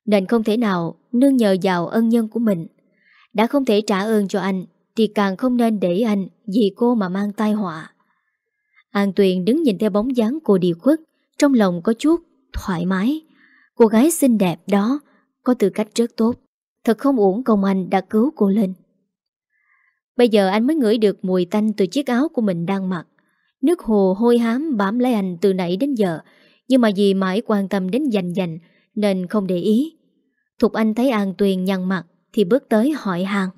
Nên không thể nào nương nhờ vào ân nhân của mình. Đã không thể trả ơn cho anh, thì càng không nên để anh vì cô mà mang tai họa. An Tuyền đứng nhìn theo bóng dáng cô đi khuất, trong lòng có chút thoải mái. Cô gái xinh đẹp đó có tư cách rất tốt. Thật không uổng công anh đã cứu cô lên. Bây giờ anh mới ngửi được mùi tanh từ chiếc áo của mình đang mặc. Nước hồ hôi hám bám lấy anh từ nãy đến giờ, nhưng mà vì mãi quan tâm đến dành dành nên không để ý. Thục Anh thấy An Tuyền nhăn mặt thì bước tới hỏi hàng.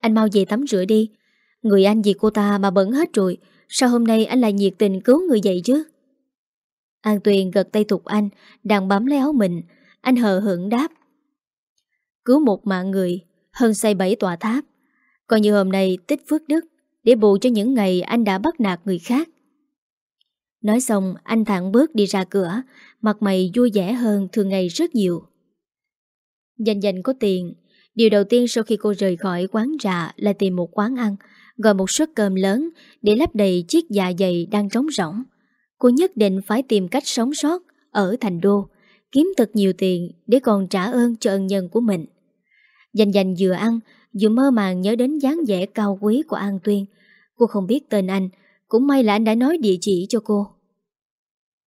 Anh mau về tắm rửa đi. Người anh vì cô ta mà bẩn hết rồi, sao hôm nay anh lại nhiệt tình cứu người dậy chứ? An Tuyền gật tay Thục Anh, đang bám lấy áo mình. Anh hờ hững đáp. Cứu một mạng người, hơn xây bảy tòa tháp. Coi như hôm nay tích phước đức để bù cho những ngày anh đã bắt nạt người khác. Nói xong anh thẳng bước đi ra cửa Mặt mày vui vẻ hơn thường ngày rất nhiều Dành dành có tiền Điều đầu tiên sau khi cô rời khỏi quán trà Là tìm một quán ăn Gọi một suất cơm lớn Để lấp đầy chiếc dạ dày đang trống rỗng Cô nhất định phải tìm cách sống sót Ở thành đô, Kiếm thật nhiều tiền để còn trả ơn cho ân nhân của mình. Dành dành vừa ăn, Vừa mơ màng nhớ đến dáng vẻ cao quý của An Tuyên. Cô không biết tên anh, cũng may là anh đã nói địa chỉ cho cô.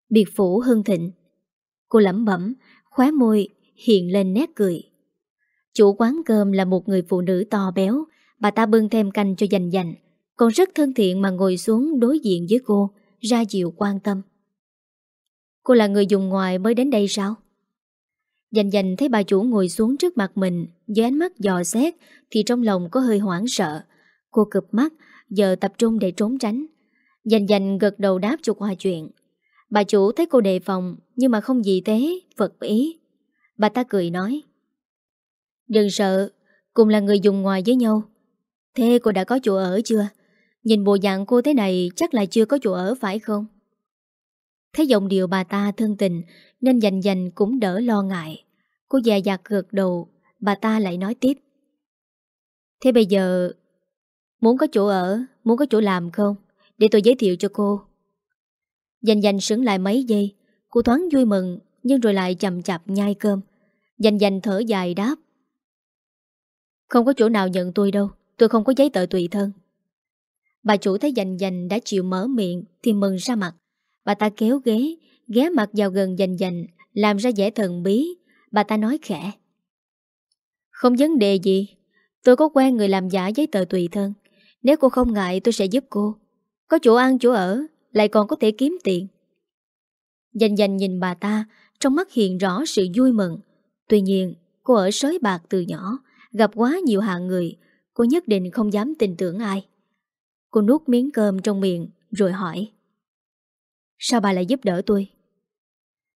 Biệt phủ Hưng Thịnh. Cô lẩm bẩm, Khóe môi hiện lên nét cười. Chủ quán cơm là một người phụ nữ to béo. Bà ta bưng thêm canh cho dành dành. Còn rất thân thiện mà ngồi xuống đối diện với cô. Ra dịu quan tâm. Cô là người dùng ngoài mới đến đây sao? Dành dành thấy bà chủ ngồi xuống trước mặt mình, Với ánh mắt dò xét, Thì trong lòng có hơi hoảng sợ. Cô cụp mắt, Giờ tập trung để trốn tránh. Dành dành gật đầu đáp cho qua chuyện. Bà chủ thấy cô đề phòng, Nhưng mà không gì thế, Phật ý. Bà ta cười nói, Đừng sợ, Cùng là người dùng ngoài với nhau. Thế cô đã có chỗ ở chưa? Nhìn bộ dạng cô thế này Chắc là chưa có chỗ ở, phải không? Thấy giọng điệu bà ta thân tình, Nên dành dành cũng đỡ lo ngại. Cô già dạt gật đầu, Bà ta lại nói tiếp. Thế bây giờ, Muốn có chỗ ở, Muốn có chỗ làm không? Để tôi giới thiệu cho cô. Dành dành sững lại mấy giây, Cô thoáng vui mừng, Nhưng rồi lại chậm chạp nhai cơm. Dành dành thở dài đáp. Không có chỗ nào nhận tôi đâu, Tôi không có giấy tờ tùy thân. Bà chủ thấy dành dành đã chịu mở miệng Thì mừng ra mặt. Bà ta kéo ghế, Ghé mặt vào gần dành dành, Làm ra vẻ thần bí. Bà ta nói khẽ. Không vấn đề gì. Tôi có quen người làm giả giấy tờ tùy thân. Nếu cô không ngại, tôi sẽ giúp cô. Có chỗ ăn, chỗ ở, Lại còn có thể kiếm tiền. Dành dành nhìn bà ta, Trong mắt hiện rõ sự vui mừng. Tuy nhiên, cô ở sới bạc từ nhỏ, Gặp quá nhiều hạng người, Cô nhất định không dám tin tưởng ai. Cô nuốt miếng cơm trong miệng, Rồi hỏi. Sao bà lại giúp đỡ tôi?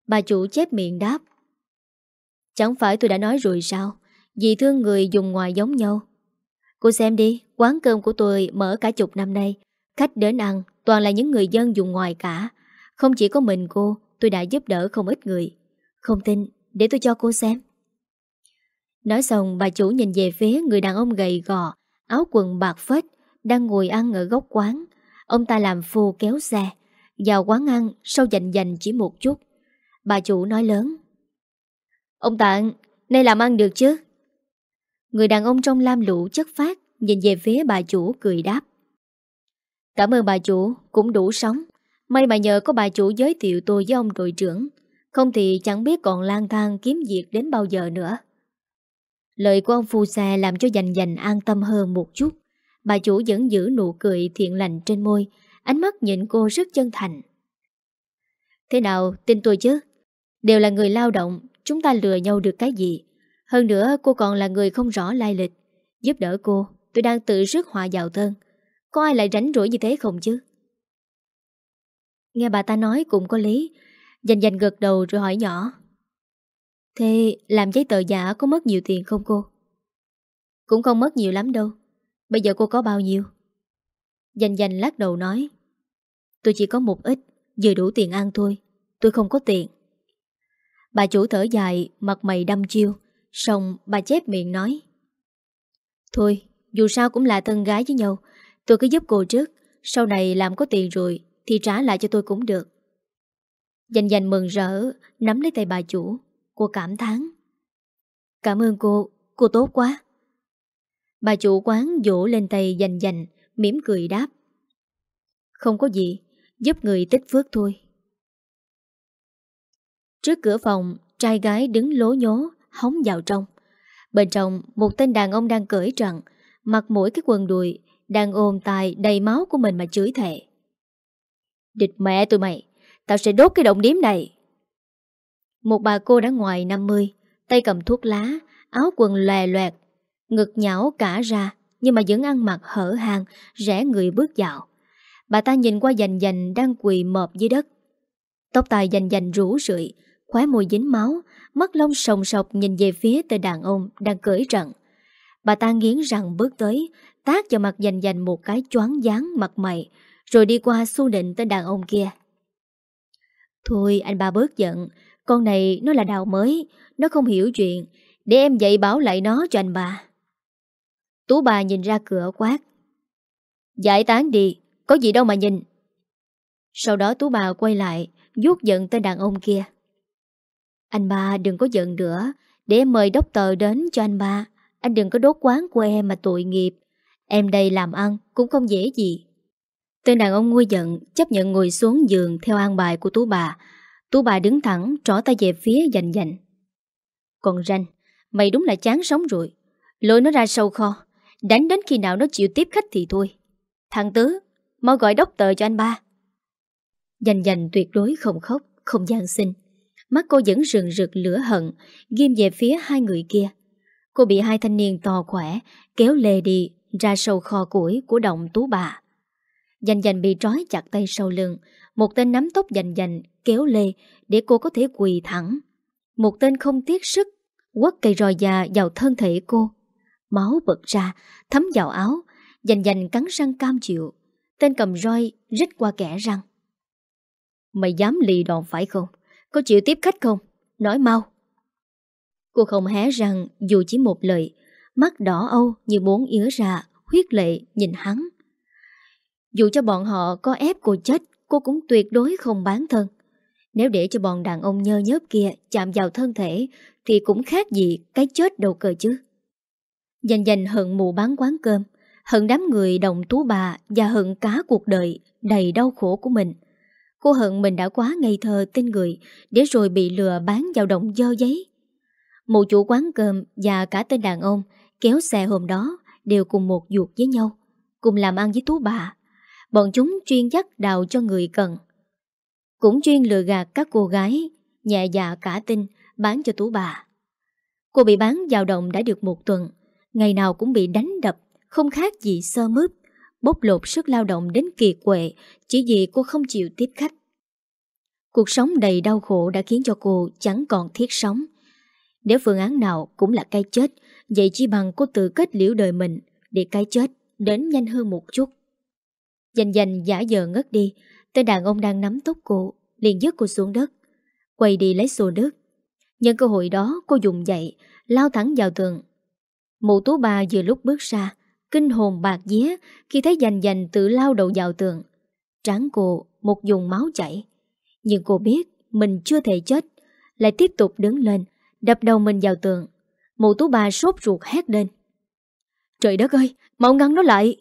Bà chủ chép miệng đáp. Chẳng phải tôi đã nói rồi sao? Vì thương người dùng ngoài giống nhau. Cô xem đi, Quán cơm của tôi mở cả chục năm nay. Khách đến ăn, toàn là những người dân dùng ngoài cả. Không chỉ có mình cô, Tôi đã giúp đỡ không ít người. Không tin, để tôi cho cô xem. Nói xong, bà chủ nhìn về phía người đàn ông gầy gò, Áo quần bạc phết đang ngồi ăn ở góc quán Ông ta làm phù kéo xe Vào quán ăn sau dành dành chỉ một chút Bà chủ nói lớn Ông Tạng Nay làm ăn được chứ Người đàn ông trong lam lũ chất phát Nhìn về phía bà chủ cười đáp Cảm ơn bà chủ, cũng đủ sống. May mà nhờ có bà chủ giới thiệu tôi với ông đội trưởng. Không thì chẳng biết còn lang thang kiếm việc đến bao giờ nữa. Lời của ông phu xe làm cho dành dành an tâm hơn một chút. Bà chủ vẫn giữ nụ cười thiện lành trên môi, ánh mắt nhìn cô rất chân thành. Thế nào, tin tôi chứ? Đều là người lao động, chúng ta lừa nhau được cái gì? Hơn nữa cô còn là người không rõ lai lịch. Giúp đỡ cô, tôi đang tự rước họa vào thân. Có ai lại rảnh rỗi như thế không chứ Nghe bà ta nói cũng có lý Dành dành gật đầu rồi hỏi nhỏ Thế làm giấy tờ giả có mất nhiều tiền không cô? Cũng không mất nhiều lắm đâu. Bây giờ cô có bao nhiêu? Danh danh lắc đầu nói. Tôi chỉ có một ít, vừa đủ tiền ăn thôi. Tôi không có tiền. Bà chủ thở dài, mặt mày đâm chiêu. Xong bà chép miệng nói. Thôi, dù sao cũng là thân gái với nhau. Tôi cứ giúp cô trước. Sau này làm có tiền rồi thì trả lại cho tôi cũng được. Dành dành mừng rỡ, nắm lấy tay bà chủ. Cô cảm thán Cảm ơn cô, cô tốt quá. Bà chủ quán vỗ lên tay dành dành, mỉm cười đáp. Không có gì, giúp người tích phước thôi. Trước cửa phòng, trai gái đứng lố nhố, hóng vào trong. Bên trong, một tên đàn ông đang cởi trần, mặc mũi cái quần đùi, đang ôm tài đầy máu của mình mà chửi thề. Địch mẹ tụi mày, tao sẽ đốt cái động điếm này. Một bà cô đã ngoài 50, tay cầm thuốc lá, áo quần lè loẹt, ngực nhão cả ra, nhưng mà vẫn ăn mặc hở hàng, rẽ người bước dạo. Bà ta nhìn qua dành dành đang quỳ mọp dưới đất. Tóc tài dành dành rủ rượi, khóe môi dính máu, mắt lông sồng sọc nhìn về phía tên đàn ông đang cưỡi trận. Bà ta nghiến răng bước tới, tác cho mặt dành dành một cái choáng dáng mặt mày, rồi đi qua xu định tên đàn ông kia. Thôi anh ba bớt giận, con này nó là đào mới, nó không hiểu chuyện, để em dạy bảo lại nó cho anh bà. Tú bà nhìn ra cửa quát. Giải tán đi, có gì đâu mà nhìn. Sau đó Tú bà quay lại, vuốt giận tên đàn ông kia. Anh ba đừng có giận nữa, để mời đốc tờ đến cho anh ba. Anh đừng có đốt quán của em mà tội nghiệp. Em đây làm ăn cũng không dễ gì. Tên đàn ông nguôi giận, chấp nhận ngồi xuống giường theo an bài của Tú bà, Tú bà đứng thẳng trỏ tay về phía dành dành Còn ranh Mày đúng là chán sống rồi Lôi nó ra sâu kho Đánh đến khi nào nó chịu tiếp khách thì thôi. Thằng Tứ Mau gọi đốc tờ cho anh ba. Dành dành tuyệt đối không khóc Không gian sinh. Mắt cô vẫn rừng rực lửa hận Ghim về phía hai người kia. Cô bị hai thanh niên to khỏe Kéo lê đi ra sâu kho củi Của động tú bà. Dành dành bị trói chặt tay sau lưng Một tên nắm tóc dành dành kéo lê để cô có thể quỳ thẳng. Một tên không tiếc sức, quất cây roi già vào thân thể cô. Máu bật ra, thấm vào áo, dành dành cắn răng cam chịu. Tên cầm roi rít qua kẻ răng. Mày dám lì đòn phải không? Có chịu tiếp khách không? Nói mau. Cô không hé răng dù chỉ một lời, mắt đỏ âu như muốn ứa ra, huyết lệ nhìn hắn. Dù cho bọn họ có ép cô chết, cô cũng tuyệt đối không bán thân. Nếu để cho bọn đàn ông nhơ nhớp kia chạm vào thân thể thì cũng khác gì cái chết đâu cờ chứ. Dành dành hận mù bán quán cơm, hận đám người đồng tú bà và hận cá cuộc đời đầy đau khổ của mình. Cô hận mình đã quá ngây thơ tin người để rồi bị lừa bán vào động dơ giấy. Mụ chủ quán cơm và cả tên đàn ông kéo xe hôm đó đều cùng một ruột với nhau, cùng làm ăn với tú bà. Bọn chúng chuyên dắt đào cho người cần cũng chuyên lừa gạt các cô gái, nhẹ dạ cả tin, bán cho tú bà. Cô bị bán vào động đã được một tuần, ngày nào cũng bị đánh đập, không khác gì sơ mướp, bốc lột sức lao động đến kiệt quệ chỉ vì cô không chịu tiếp khách. Cuộc sống đầy đau khổ đã khiến cho cô chẳng còn thiết sống. Nếu phương án nào cũng là cái chết, vậy chỉ bằng cô tự kết liễu đời mình để cái chết đến nhanh hơn một chút. Dành dành giả giờ ngất đi, Tên đàn ông đang nắm tóc cô liền dứt cô xuống đất Quay đi lấy xô nước. Nhân cơ hội đó cô dùng dậy Lao thẳng vào tường Mụ tú bà vừa lúc bước ra, Kinh hồn bạc día Khi thấy dành dành tự lao đầu vào tường. Tráng cô một dùng máu chảy. Nhưng cô biết Mình chưa thể chết, Lại tiếp tục đứng lên, Đập đầu mình vào tường. Mụ tú bà sốt ruột hét lên. Trời đất ơi, Mau ngăn nó lại!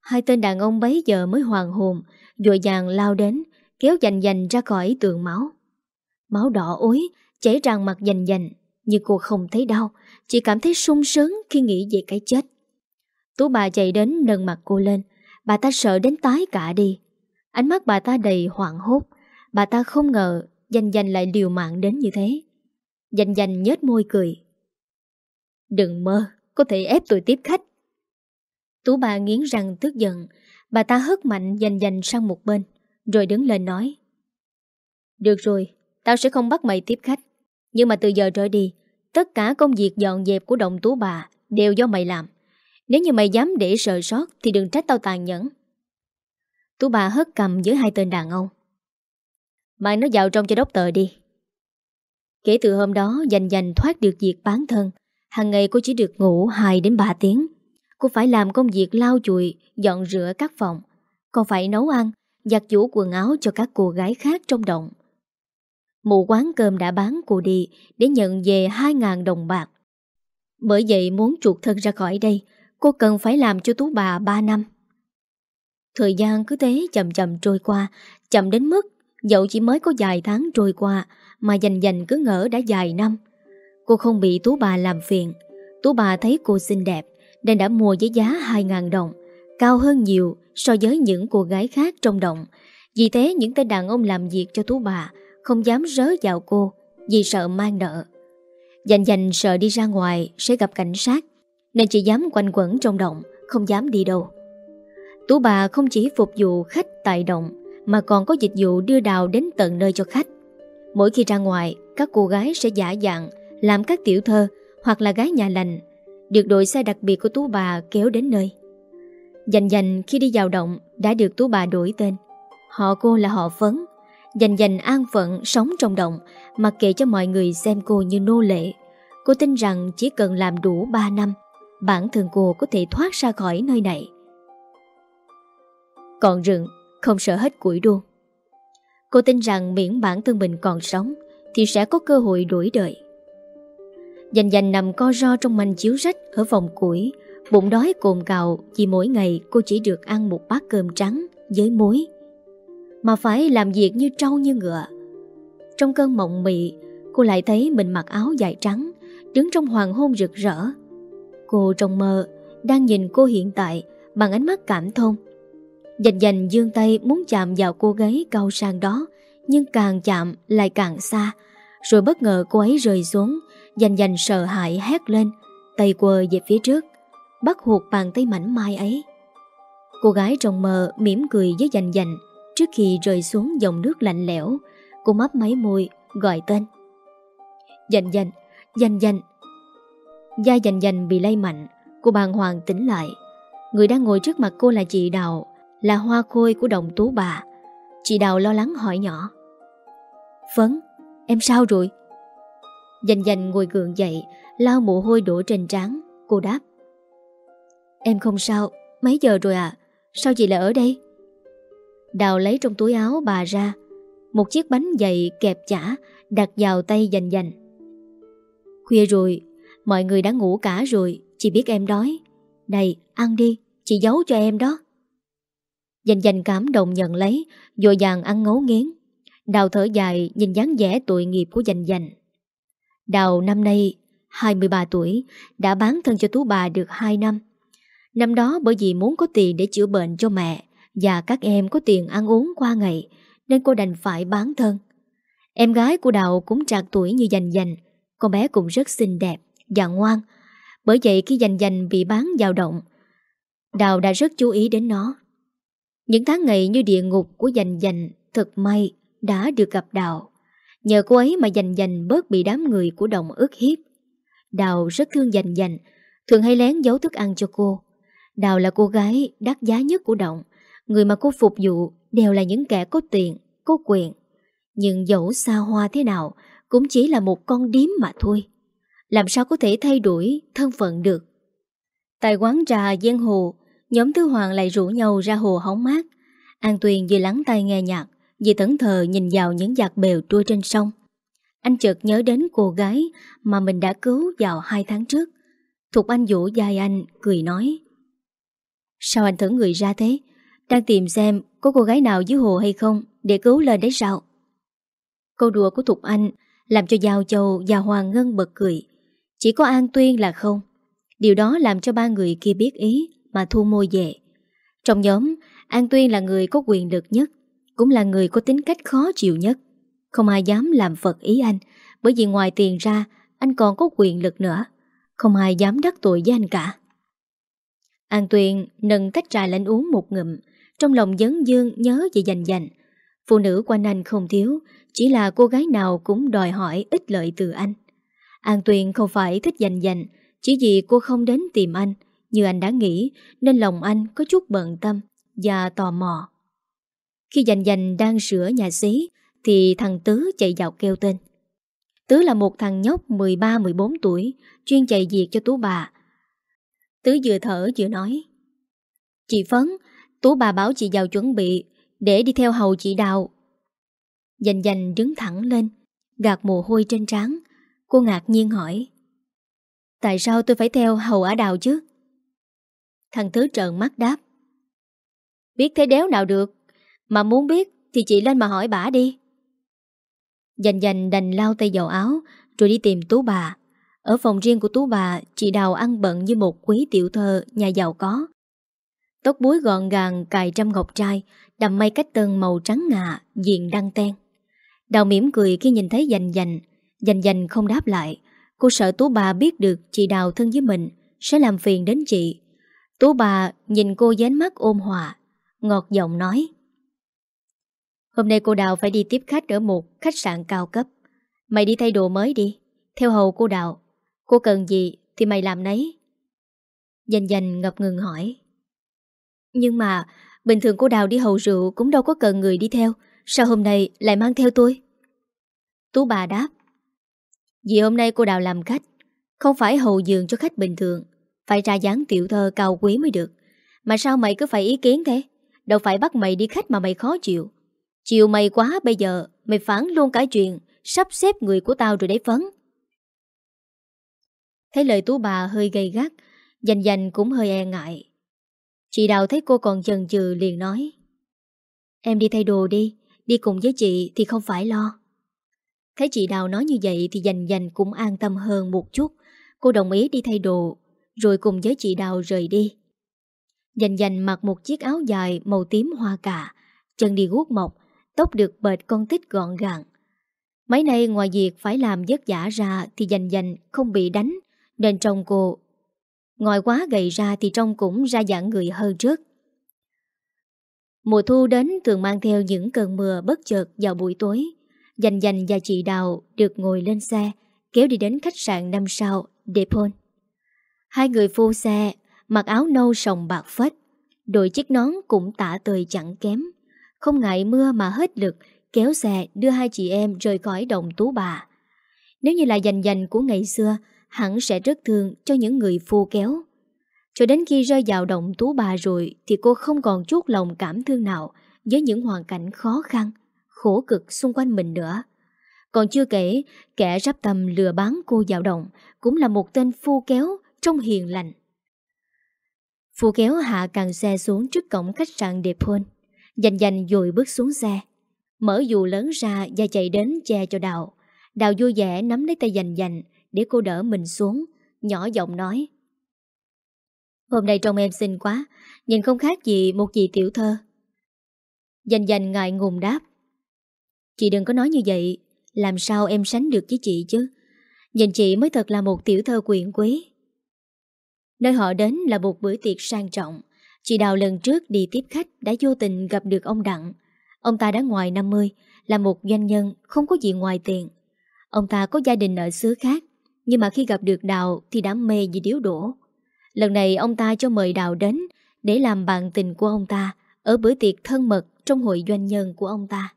Hai tên đàn ông bấy giờ mới hoàng hồn Dội dàng lao đến, Kéo dành dành ra khỏi tường máu. Máu đỏ ối, Chảy ràng mặt dành dành, Nhưng cô không thấy đau chị cảm thấy sung sướng khi nghĩ về cái chết. Tú bà chạy đến nâng mặt cô lên. Bà ta sợ đến tái cả đi. Ánh mắt bà ta đầy hoảng hốt. Bà ta không ngờ danh dành lại liều mạng đến như thế. Danh dành nhếch môi cười. Đừng mơ, Có thể ép tôi tiếp khách. Tú bà nghiến răng tức giận. Bà ta hất mạnh danh dành sang một bên, Rồi đứng lên nói. Được rồi, Tao sẽ không bắt mày tiếp khách. Nhưng mà từ giờ trở đi Tất cả công việc dọn dẹp của đồng tú bà Đều do mày làm. Nếu như mày dám để sợ sót Thì đừng trách tao tàn nhẫn. Tú bà hất cầm giữa hai tên đàn ông. Mang nó vào trong cho đốc tờ đi. Kể từ hôm đó, Dành dành thoát được việc bán thân, hàng ngày cô chỉ được ngủ 2 đến 3 tiếng. Cô phải làm công việc lau chùi, Dọn rửa các phòng, Còn phải nấu ăn, Giặt giũ quần áo cho các cô gái khác trong động một quán cơm đã bán cô đi Để nhận về 2.000 đồng bạc. Bởi vậy muốn chuột thân ra khỏi đây, Cô cần phải làm cho tú bà 3 năm. Thời gian cứ thế chậm chậm trôi qua, Chậm đến mức Dẫu chỉ mới có vài tháng trôi qua Mà dành dành cứ ngỡ đã dài năm. Cô không bị tú bà làm phiền. Tú bà thấy cô xinh đẹp Nên đã mua với giá 2.000 đồng, Cao hơn nhiều so với những cô gái khác trong động. Vì thế những tên đàn ông làm việc cho tú bà không dám rớ vào cô Vì sợ mang nợ. Dành dành sợ đi ra ngoài Sẽ gặp cảnh sát, Nên chỉ dám quanh quẩn trong động, Không dám đi đâu. Tú bà không chỉ phục vụ khách tại động, Mà còn có dịch vụ đưa đào đến tận nơi cho khách. Mỗi khi ra ngoài, Các cô gái sẽ giả dạng Làm các tiểu thơ Hoặc là gái nhà lành, Được đội xe đặc biệt của Tú bà kéo đến nơi. Dành dành khi đi vào động Đã được Tú bà đổi tên. Họ cô là họ Phấn. Dành dành an phận sống trong động, Mặc kệ cho mọi người xem cô như nô lệ. Cô tin rằng chỉ cần làm đủ 3 năm, Bản thân cô có thể thoát ra khỏi nơi này. Còn rừng, Không sợ hết củi đuông Cô tin rằng miễn bản thân mình còn sống, Thì sẽ có cơ hội đổi đời. Dành dành nằm co ro trong manh chiếu rách Ở phòng củi, Bụng đói cồn cào Vì mỗi ngày cô chỉ được ăn một bát cơm trắng Với muối. Mà phải làm việc như trâu như ngựa. Trong cơn mộng mị, Cô lại thấy mình mặc áo dài trắng, Đứng trong hoàng hôn rực rỡ. Cô trong mơ Đang nhìn cô hiện tại Bằng ánh mắt cảm thông. Dành dành dương tay muốn chạm vào cô gái cao sang đó, Nhưng càng chạm lại càng xa. Rồi bất ngờ cô ấy rơi xuống, Dành dành sợ hãi hét lên, Tay quờ về phía trước, Bắt hụt bàn tay mảnh mai ấy. Cô gái trong mơ mỉm cười với dành dành Trước khi rơi xuống dòng nước lạnh lẽo Cô mấp máy môi gọi tên Dành dành Dành dành Da dành dành bị lay mạnh Cô bàng hoàng tỉnh lại Người đang ngồi trước mặt cô là chị Đào là hoa khôi của đồng tú bà. Chị Đào lo lắng hỏi nhỏ. Phấn, em sao rồi? Dành dành ngồi gượng dậy, lau mồ hôi đổ trên trán, cô đáp. Em không sao, mấy giờ rồi à? Sao chị lại ở đây? Đào lấy trong túi áo bà ra, một chiếc bánh dày kẹp chả đặt vào tay dành dành. Khuya rồi, mọi người đã ngủ cả rồi, chị biết em đói. Này, ăn đi, chị giấu cho em đó. Dành dành cảm động nhận lấy Dội dàng ăn ngấu nghiến Đào thở dài nhìn dáng vẻ tội nghiệp của dành dành Đào năm nay 23 tuổi Đã bán thân cho Tú bà được 2 năm Năm đó bởi vì muốn có tiền để chữa bệnh cho mẹ và các em có tiền ăn uống qua ngày Nên cô đành phải bán thân Em gái của Đào cũng trạc tuổi như dành dành Con bé cũng rất xinh đẹp Và ngoan Bởi vậy khi dành dành bị bán vào động Đào đã rất chú ý đến nó những tháng ngày như địa ngục của dành dành thật may đã được gặp Đào. Nhờ cô ấy mà dành dành bớt bị đám người của đồng ức hiếp. Đào rất thương dành dành, thường hay lén giấu thức ăn cho cô. Đào là cô gái đắt giá nhất của động, người mà cô phục vụ đều là những kẻ có tiền, có quyền. Nhưng dẫu xa hoa thế nào cũng chỉ là một con điếm mà thôi. Làm sao có thể thay đổi thân phận được? Tại quán trà giang hồ, Nhóm Tứ Hoàng lại rủ nhau ra hồ hóng mát An Tuyền vừa lắng tay nghe nhạc Vừa thẫn thờ nhìn vào những giặc bèo trôi trên sông Anh chợt nhớ đến cô gái Mà mình đã cứu vào hai tháng trước Thục Anh vỗ dài anh Cười nói Sao anh thử người ra thế đang tìm xem có cô gái nào dưới hồ hay không Để cứu lên đấy sao Câu đùa của Thục Anh Làm cho Giao Châu và Hoàng Ngân bật cười Chỉ có An Tuyên là không Điều đó làm cho ba người kia biết ý mà thu môi về. Trong nhóm, An Tuyên là người có quyền lực nhất, cũng là người có tính cách khó chịu nhất. Không ai dám làm phật ý anh, bởi vì ngoài tiền ra, anh còn có quyền lực nữa. Không ai dám đắc tội với anh cả. An Tuyên nâng tách trà lên uống một ngụm, trong lòng dấn dương nhớ về dành dành. Phụ nữ quanh anh không thiếu, Chỉ là cô gái nào cũng đòi hỏi ít lợi từ anh. An Tuyền không phải thích dành dành Chỉ vì cô không đến tìm anh. Như anh đã nghĩ Nên lòng anh có chút bận tâm Và tò mò. Khi dành dành đang sửa nhà xí Thì thằng Tứ chạy vào kêu tên. Tứ là một thằng nhóc 13-14 tuổi Chuyên chạy việc cho Tú bà. Tứ vừa thở vừa nói Chị Phấn Tú bà bảo chị vào chuẩn bị Để đi theo hầu chị Đào. Dành dành đứng thẳng lên, Gạt mồ hôi trên trán. Cô ngạc nhiên hỏi, Tại sao tôi phải theo hầu ả đào chứ? Thằng Thứ trợn mắt đáp, Biết thế đéo nào được, Mà muốn biết thì chị lên mà hỏi bả đi. Dành dành đành lao tay vào áo, Rồi đi tìm Tú bà. Ở phòng riêng của Tú bà, Chị Đào ăn bận như một quý tiểu thơ Nhà giàu có. Tóc búi gọn gàng cài trăm ngọc trai, Đầm mây cách tân màu trắng ngà, Diện đăng ten. Đào mỉm cười khi nhìn thấy dành dành. Dành dành không đáp lại. Cô sợ Tú bà biết được chị Đào thân với mình, Sẽ làm phiền đến chị. Tú bà nhìn cô dán mắt ôm hòa, Ngọt giọng nói. Hôm nay cô Đào phải đi tiếp khách Ở một khách sạn cao cấp. Mày đi thay đồ mới đi, Theo hầu cô Đào. Cô cần gì thì mày làm nấy. Dành dành ngập ngừng hỏi. Nhưng mà, Bình thường cô Đào đi hầu rượu Cũng đâu có cần người đi theo. Sao hôm nay lại mang theo tôi? Tú bà đáp. Vì hôm nay cô Đào làm khách, Không phải hầu giường cho khách bình thường. Phải ra dáng tiểu thơ cao quý mới được. Mà sao mày cứ phải ý kiến thế? Đâu phải bắt mày đi khách mà mày khó chịu. Chịu mày quá bây giờ, Mày phản luôn cả chuyện Sắp xếp người của tao rồi đấy phấn. Thấy lời tú bà hơi gây gắt, Dành dành cũng hơi e ngại. Chị Đào thấy cô còn chần chừ liền nói. Em đi thay đồ đi Đi cùng với chị thì không phải lo. Thấy chị Đào nói như vậy Thì dành dành cũng an tâm hơn một chút. Cô đồng ý đi thay đồ, Rồi cùng với chị Đào rời đi. Dành dành mặc một chiếc áo dài Màu tím hoa cà, Chân đi guốc mộc Tóc được bệt con tích gọn gàng. Mấy nay ngoài việc phải làm vất giả ra Thì dành dành không bị đánh, Nên trong cô Ngoài quá gầy ra thì trông cũng ra dạng người hơn trước Mùa thu đến thường mang theo những cơn mưa bất chợt vào buổi tối. Dành dành và chị Đào được ngồi lên xe, kéo đi đến khách sạn năm sao, Depon. Hai người phu xe, mặc áo nâu sòng bạc phết, đội chiếc nón cũng tả tơi chẳng kém. Không ngại mưa mà hết lực, kéo xe đưa hai chị em rời khỏi đồng tú bà. Nếu như là dành dành của ngày xưa, hẳn sẽ rất thương cho những người phu kéo. Cho đến khi rơi vào động tú bà rồi thì cô không còn chút lòng cảm thương nào với những hoàn cảnh khó khăn, khổ cực xung quanh mình nữa. Còn chưa kể, kẻ rắp tâm lừa bán cô vào động cũng là một tên phu kéo trong hiền lành. Phu kéo hạ càng xe xuống trước cổng khách sạn đẹp hơn, dành dành rồi bước xuống xe. Mở dù lớn ra và chạy đến che cho Đào. Đào vui vẻ nắm lấy tay dành dành để cô đỡ mình xuống, nhỏ giọng nói. Hôm nay trông em xinh quá Nhìn không khác gì một chị tiểu thơ. Dành dành ngại ngùng đáp. Chị đừng có nói như vậy Làm sao em sánh được với chị chứ? Nhìn chị mới thật là một tiểu thơ quyền quý. Nơi họ đến là một bữa tiệc sang trọng. Chị Đào lần trước đi tiếp khách Đã vô tình gặp được ông Đặng. Ông ta đã ngoài 50 Là một doanh nhân không có gì ngoài tiền. Ông ta có gia đình ở xứ khác nhưng mà khi gặp được Đào Thì đã mê vì điếu đổ Lần này ông ta cho mời Đào đến để làm bạn tình của ông ta ở bữa tiệc thân mật trong hội doanh nhân của ông ta.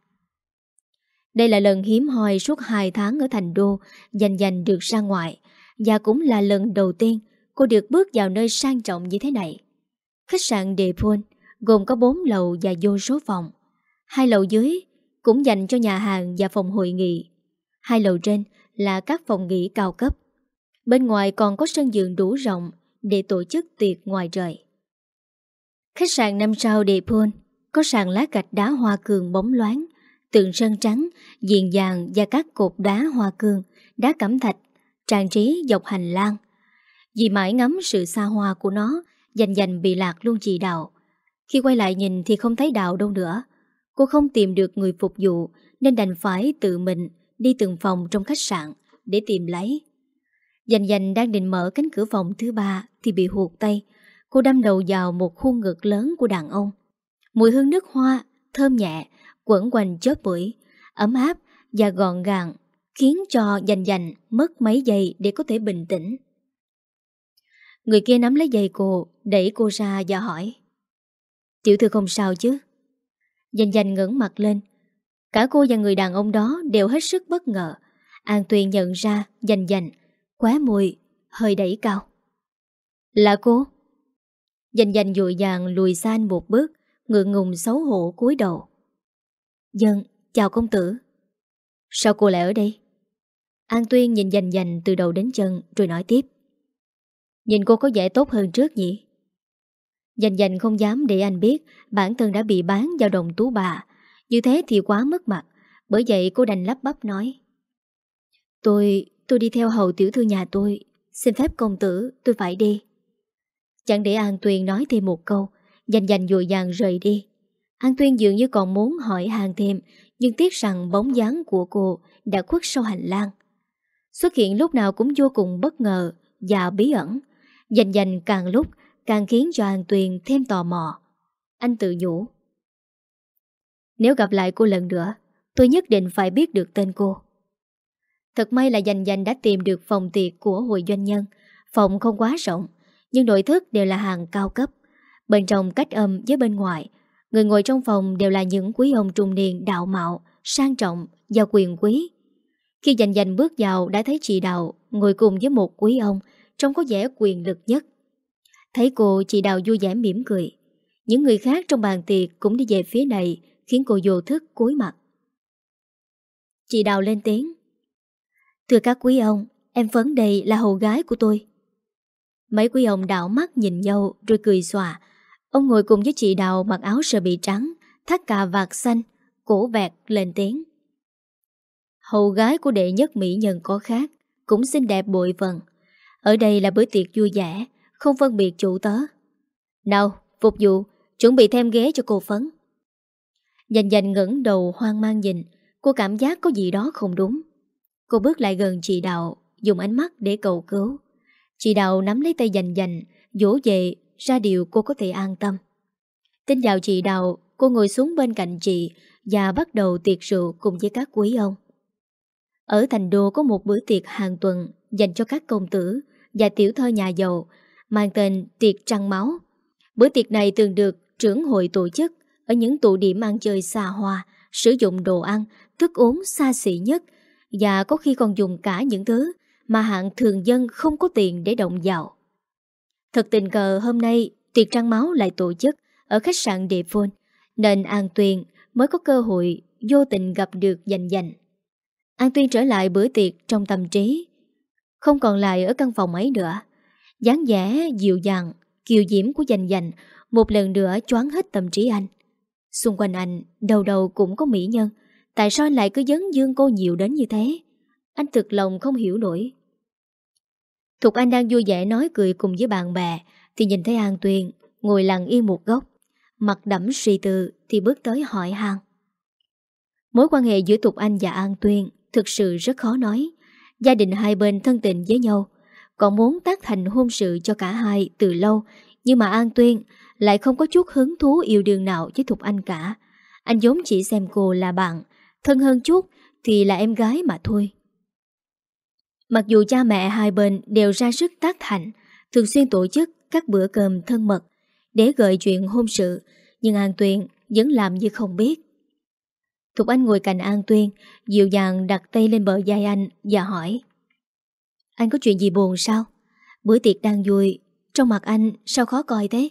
Đây là lần hiếm hoi suốt 2 tháng ở thành đô dành dành được ra ngoài và cũng là lần đầu tiên cô được bước vào nơi sang trọng như thế này. Khách sạn Depon gồm có 4 lầu và vô số phòng. Hai lầu dưới cũng dành cho nhà hàng và phòng hội nghị. Hai lầu trên là các phòng nghỉ cao cấp. Bên ngoài còn có sân giường đủ rộng để tổ chức tiệc ngoài trời. Khách sạn 5 sao Depot có sàn lá gạch đá hoa cương bóng loáng, tượng sơn trắng, diện vàng và các cột đá hoa cương, đá cẩm thạch, trang trí dọc hành lang. Vì mãi ngắm sự xa hoa của nó, dành dành bị lạc luôn chị Đạo. Khi quay lại nhìn thì không thấy Đạo đâu nữa. Cô không tìm được người phục vụ nên đành phải tự mình đi từng phòng trong khách sạn để tìm lấy. Dành dành đang định mở cánh cửa phòng thứ ba thì bị hụt tay. Cô đâm đầu vào một khuôn ngực lớn của đàn ông. Mùi hương nước hoa, thơm nhẹ, quẩn quanh chớp bưởi, ấm áp và gọn gàng, khiến cho dành dành mất mấy giây để có thể bình tĩnh. Người kia nắm lấy giày cô, đẩy cô ra và hỏi. Tiểu thư không sao chứ? Dành dành ngẩng mặt lên. Cả cô và người đàn ông đó đều hết sức bất ngờ. An Tuyền nhận ra dành dành, khóe mùi, hơi đẩy cao. Là cô? Dành dành dội dàng lùi xa anh một bước, ngượng ngùng xấu hổ cúi đầu. Dân, chào công tử. Sao cô lại ở đây? An Tuyên nhìn dành dành từ đầu đến chân rồi nói tiếp. Nhìn cô có vẻ tốt hơn trước nhỉ? Dành dành không dám để anh biết bản thân đã bị bán vào đồng tú bà. Như thế thì quá mất mặt. Bởi vậy cô đành lắp bắp nói. Tôi, tôi đi theo hầu tiểu thư nhà tôi. Xin phép công tử, tôi phải đi. Chẳng để An tuyền nói thêm một câu. Dành dành dội dàng rời đi. An Tuyên dường như còn muốn hỏi hàng thêm, nhưng tiếc rằng bóng dáng của cô đã khuất sau hành lang. Xuất hiện lúc nào cũng vô cùng bất ngờ và bí ẩn. Dành dành càng lúc càng khiến cho An Tuyền thêm tò mò. Anh tự nhủ. Nếu gặp lại cô lần nữa, tôi nhất định phải biết được tên cô. Thật may là dành dành đã tìm được phòng tiệc của hội doanh nhân. Phòng không quá rộng, nhưng nội thất đều là hàng cao cấp. Bên trong cách âm với bên ngoài, người ngồi trong phòng đều là những quý ông trung niên đạo mạo, sang trọng và quyền quý. Khi dành dành bước vào đã thấy chị Đào ngồi cùng với một quý ông trông có vẻ quyền lực nhất. Thấy cô chị Đào vui vẻ mỉm cười. Những người khác trong bàn tiệc cũng đi về phía này khiến cô vô thức cúi mặt. Chị Đào lên tiếng. Thưa các quý ông, em phấn đây là hầu gái của tôi. Mấy quý ông đảo mắt nhìn nhau rồi cười xòa. Ông ngồi cùng với chị Đào mặc áo sơ bị trắng, thắt cà vạt xanh, cổ vẹt lên tiếng. Hầu gái của đệ nhất mỹ nhân có khác, cũng xinh đẹp bội phần. Ở đây là bữa tiệc vui vẻ, không phân biệt chủ tớ. Nào, phục vụ, chuẩn bị thêm ghế cho cô Phấn. Dành dành ngẩng đầu hoang mang nhìn, cô cảm giác có gì đó không đúng. Cô bước lại gần chị Đào, dùng ánh mắt để cầu cứu. Chị Đào nắm lấy tay dành dành, dỗ về, ra điều cô có thể an tâm. Tin vào chị Đào, cô ngồi xuống bên cạnh chị và bắt đầu tiệc rượu cùng với các quý ông. Ở thành đô có một bữa tiệc hàng tuần dành cho các công tử và tiểu thơ nhà giàu, mang tên tiệc trăng máu. Bữa tiệc này thường được trưởng hội tổ chức ở những tụ điểm ăn chơi xa hoa, sử dụng đồ ăn, thức uống xa xỉ nhất và có khi còn dùng cả những thứ mà hạng thường dân không có tiền để động vào. Thật tình cờ hôm nay tiệc trăng máu lại tổ chức ở khách sạn địa phone nên An Tuyền mới có cơ hội vô tình gặp được dành dành. An Tuyên trở lại bữa tiệc trong tâm trí Không còn lại ở căn phòng ấy nữa dáng vẻ dịu dàng Kiều diễm của dành dành Một lần nữa choáng hết tâm trí anh Xung quanh anh Đầu đầu cũng có mỹ nhân. Tại sao anh lại cứ dấn dương cô nhiều đến như thế? Anh thực lòng không hiểu nổi. Thục Anh đang vui vẻ nói cười cùng với bạn bè Thì nhìn thấy An tuyền Ngồi lặng yên một góc. Mặt đẫm suy tư Thì bước tới hỏi hàng Mối quan hệ giữa thục Anh và An Tuyên thực sự rất khó nói. Gia đình hai bên thân tình với nhau, còn muốn tác thành hôn sự cho cả hai từ lâu, nhưng mà An Tuyên lại không có chút hứng thú yêu đương nào với Thục Anh cả. Anh giống chỉ xem cô là bạn, thân hơn chút thì là em gái mà thôi. Mặc dù cha mẹ hai bên đều ra sức tác thành, thường xuyên tổ chức các bữa cơm thân mật để gợi chuyện hôn sự, nhưng An Tuyên vẫn làm như không biết. Thục Anh ngồi cạnh An Tuyên Dịu dàng đặt tay lên bờ vai anh Và hỏi Anh có chuyện gì buồn sao Bữa tiệc đang vui Trong mặt anh sao khó coi thế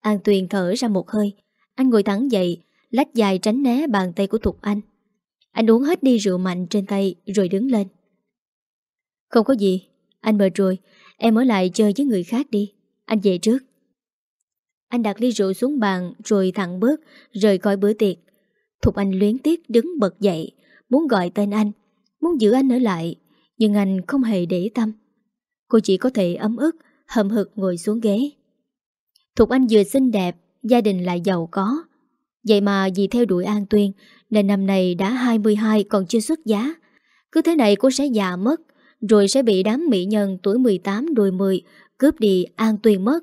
An Tuyền thở ra một hơi. Anh ngồi thẳng dậy Lách dài tránh né bàn tay của Thục Anh. Anh uống hết đi rượu mạnh trên tay Rồi đứng lên. Không có gì Anh mệt rồi Em ở lại chơi với người khác đi Anh về trước. Anh đặt ly rượu xuống bàn Rồi thẳng bước Rời khỏi bữa tiệc. Thục Anh luyến tiếc đứng bật dậy, muốn gọi tên anh, muốn giữ anh ở lại, nhưng anh không hề để tâm. Cô chỉ có thể ấm ức, hầm hực ngồi xuống ghế. Thục Anh vừa xinh đẹp, gia đình lại giàu có. Vậy mà vì theo đuổi An Tuyên, nên năm nay đã 22 còn chưa xuất giá. Cứ thế này cô sẽ già mất, rồi sẽ bị đám mỹ nhân tuổi 18 đôi 10 cướp đi An Tuyên mất.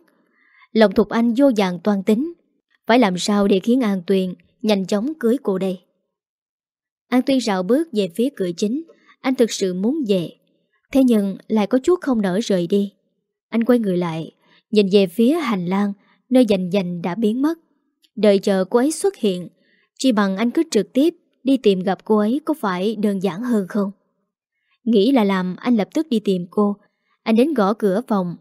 Lòng Thục Anh vô dạng toan tính. Phải làm sao để khiến An Tuyên nhanh chóng cưới cô đây. An Tuyên rạo bước về phía cửa chính Anh thực sự muốn về Thế nhưng lại có chút không nỡ rời đi Anh quay người lại Nhìn về phía hành lang Nơi dành dành đã biến mất. Đợi chờ cô ấy xuất hiện Chỉ bằng anh cứ trực tiếp Đi tìm gặp cô ấy có phải đơn giản hơn không? Nghĩ là làm, anh lập tức đi tìm cô. Anh đến gõ cửa phòng,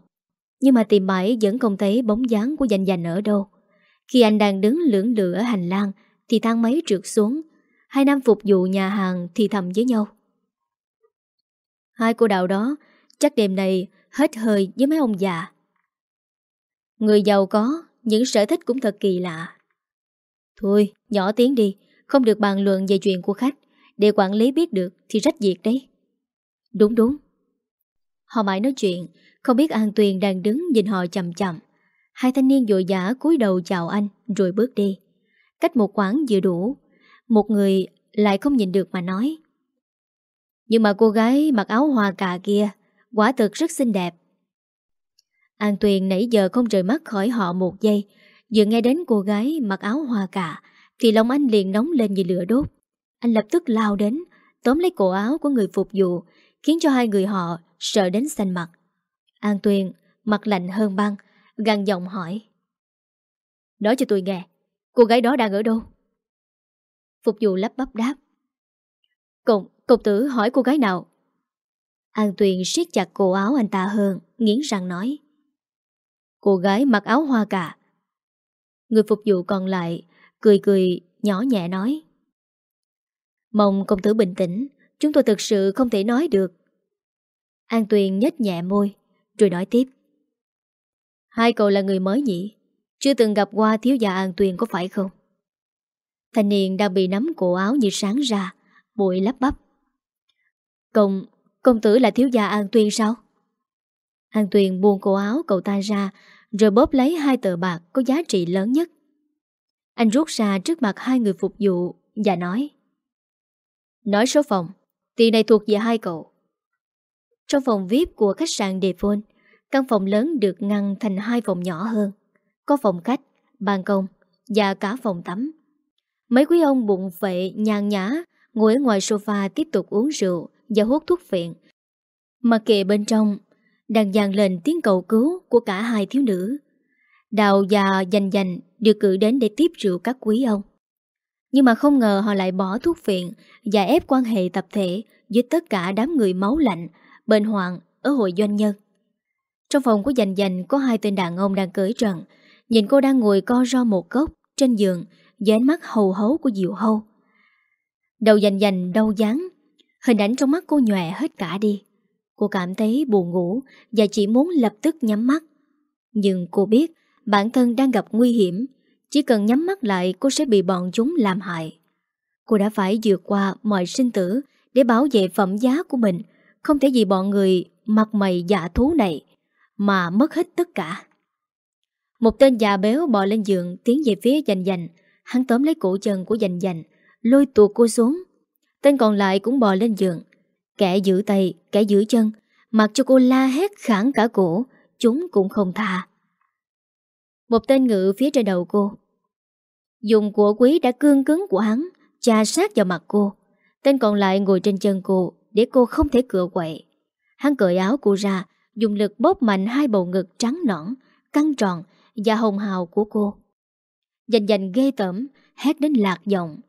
Nhưng mà tìm mãi vẫn không thấy bóng dáng của dành dành ở đâu. Khi anh đang đứng lưỡng lửa hành lang, Thì thang máy trượt xuống. Hai nam phục vụ nhà hàng thì thầm với nhau. Hai cô đào đó, Chắc đêm này hết hơi với mấy ông già. Người giàu có, Những sở thích cũng thật kỳ lạ. Thôi, nhỏ tiếng đi, Không được bàn luận về chuyện của khách. Để quản lý biết được thì rách việc đấy. Đúng đúng. Họ mãi nói chuyện, Không biết An Tuyền đang đứng nhìn họ chậm chậm Hai thanh niên dội dã cúi đầu chào anh, Rồi bước đi. Cách một quán vừa đủ, Một người lại không nhìn được mà nói. Nhưng mà cô gái mặc áo hoa cà kia, Quả thực rất xinh đẹp. An Tuyền nãy giờ không rời mắt khỏi họ một giây. Vừa nghe đến cô gái mặc áo hoa cà Thì lòng anh liền nóng lên như lửa đốt. Anh lập tức lao đến Tóm lấy cổ áo của người phục vụ Khiến cho hai người họ sợ đến xanh mặt. An Tuyền mặt lạnh hơn băng Găng giọng hỏi. Nói cho tôi nghe Cô gái đó đang ở đâu? Phục vụ lắp bắp đáp. Cộng, cộng tử hỏi cô gái nào? An Tuyền siết chặt cổ áo anh ta hơn Nghiến răng nói. Cô gái mặc áo hoa cà. Người phục vụ còn lại Cười cười nhỏ nhẹ nói. Mong công tử bình tĩnh Chúng tôi thực sự không thể nói được. An Tuyền nhếch nhẹ môi Rồi nói tiếp. Hai cậu là người mới nhỉ? Chưa từng gặp qua thiếu gia An Tuyền có phải không? Thanh niên đang bị nắm cổ áo như sáng ra Bụi lắp bắp. Công, công tử là thiếu gia An Tuyền sao? An Tuyền buông cổ áo cậu ta ra rồi bóp lấy hai tờ bạc có giá trị lớn nhất. Anh rút ra trước mặt hai người phục vụ Và nói Nói số phòng Tiền này thuộc về hai cậu. Trong phòng VIP của khách sạn Devon Căn phòng lớn được ngăn thành hai phòng nhỏ hơn. Có phòng khách, ban công Và cả phòng tắm. Mấy quý ông bụng phệ nhàn nhã Ngồi ở ngoài sofa tiếp tục uống rượu Và hút thuốc phiện. Mà kệ bên trong đang dàn lên tiếng cầu cứu của cả hai thiếu nữ Đào và dành dành Được cử đến để tiếp rượu các quý ông Nhưng mà không ngờ họ lại bỏ thuốc phiện Và ép quan hệ tập thể Với tất cả đám người máu lạnh Bệnh hoạn ở hội doanh nhân Trong phòng của dành dành Có hai tên đàn ông đang cởi trần Nhìn cô đang ngồi co ro một góc Trên giường với ánh mắt hầu hấu của Diệu Hâu. Đầu dành dành đau dáng, hình ảnh trong mắt cô nhòe hết cả đi. Cô cảm thấy buồn ngủ và chỉ muốn lập tức nhắm mắt. Nhưng cô biết bản thân đang gặp nguy hiểm, chỉ cần nhắm mắt lại cô sẽ bị bọn chúng làm hại. Cô đã phải vượt qua mọi sinh tử để bảo vệ phẩm giá của mình, không thể vì bọn người mặt mày dạ thú này mà mất hết tất cả. Một tên già béo bò lên giường tiến về phía dành dành, Hắn tóm lấy cổ chân của dành dành Lôi tuột cô xuống Tên còn lại cũng bò lên giường Kẻ giữ tay, kẻ giữ chân Mặc cho cô la hét khẳng cả cổ Chúng cũng không tha. Một tên ngự phía trên đầu cô. Dùng của quý đã cương cứng của hắn Chà sát vào mặt cô. Tên còn lại ngồi trên chân cô Để cô không thể cựa quậy. Hắn cởi áo cô ra Dùng lực bóp mạnh hai bầu ngực trắng nõn Căng tròn và hồng hào của cô. Dành dành ghê tẩm Hét đến lạc giọng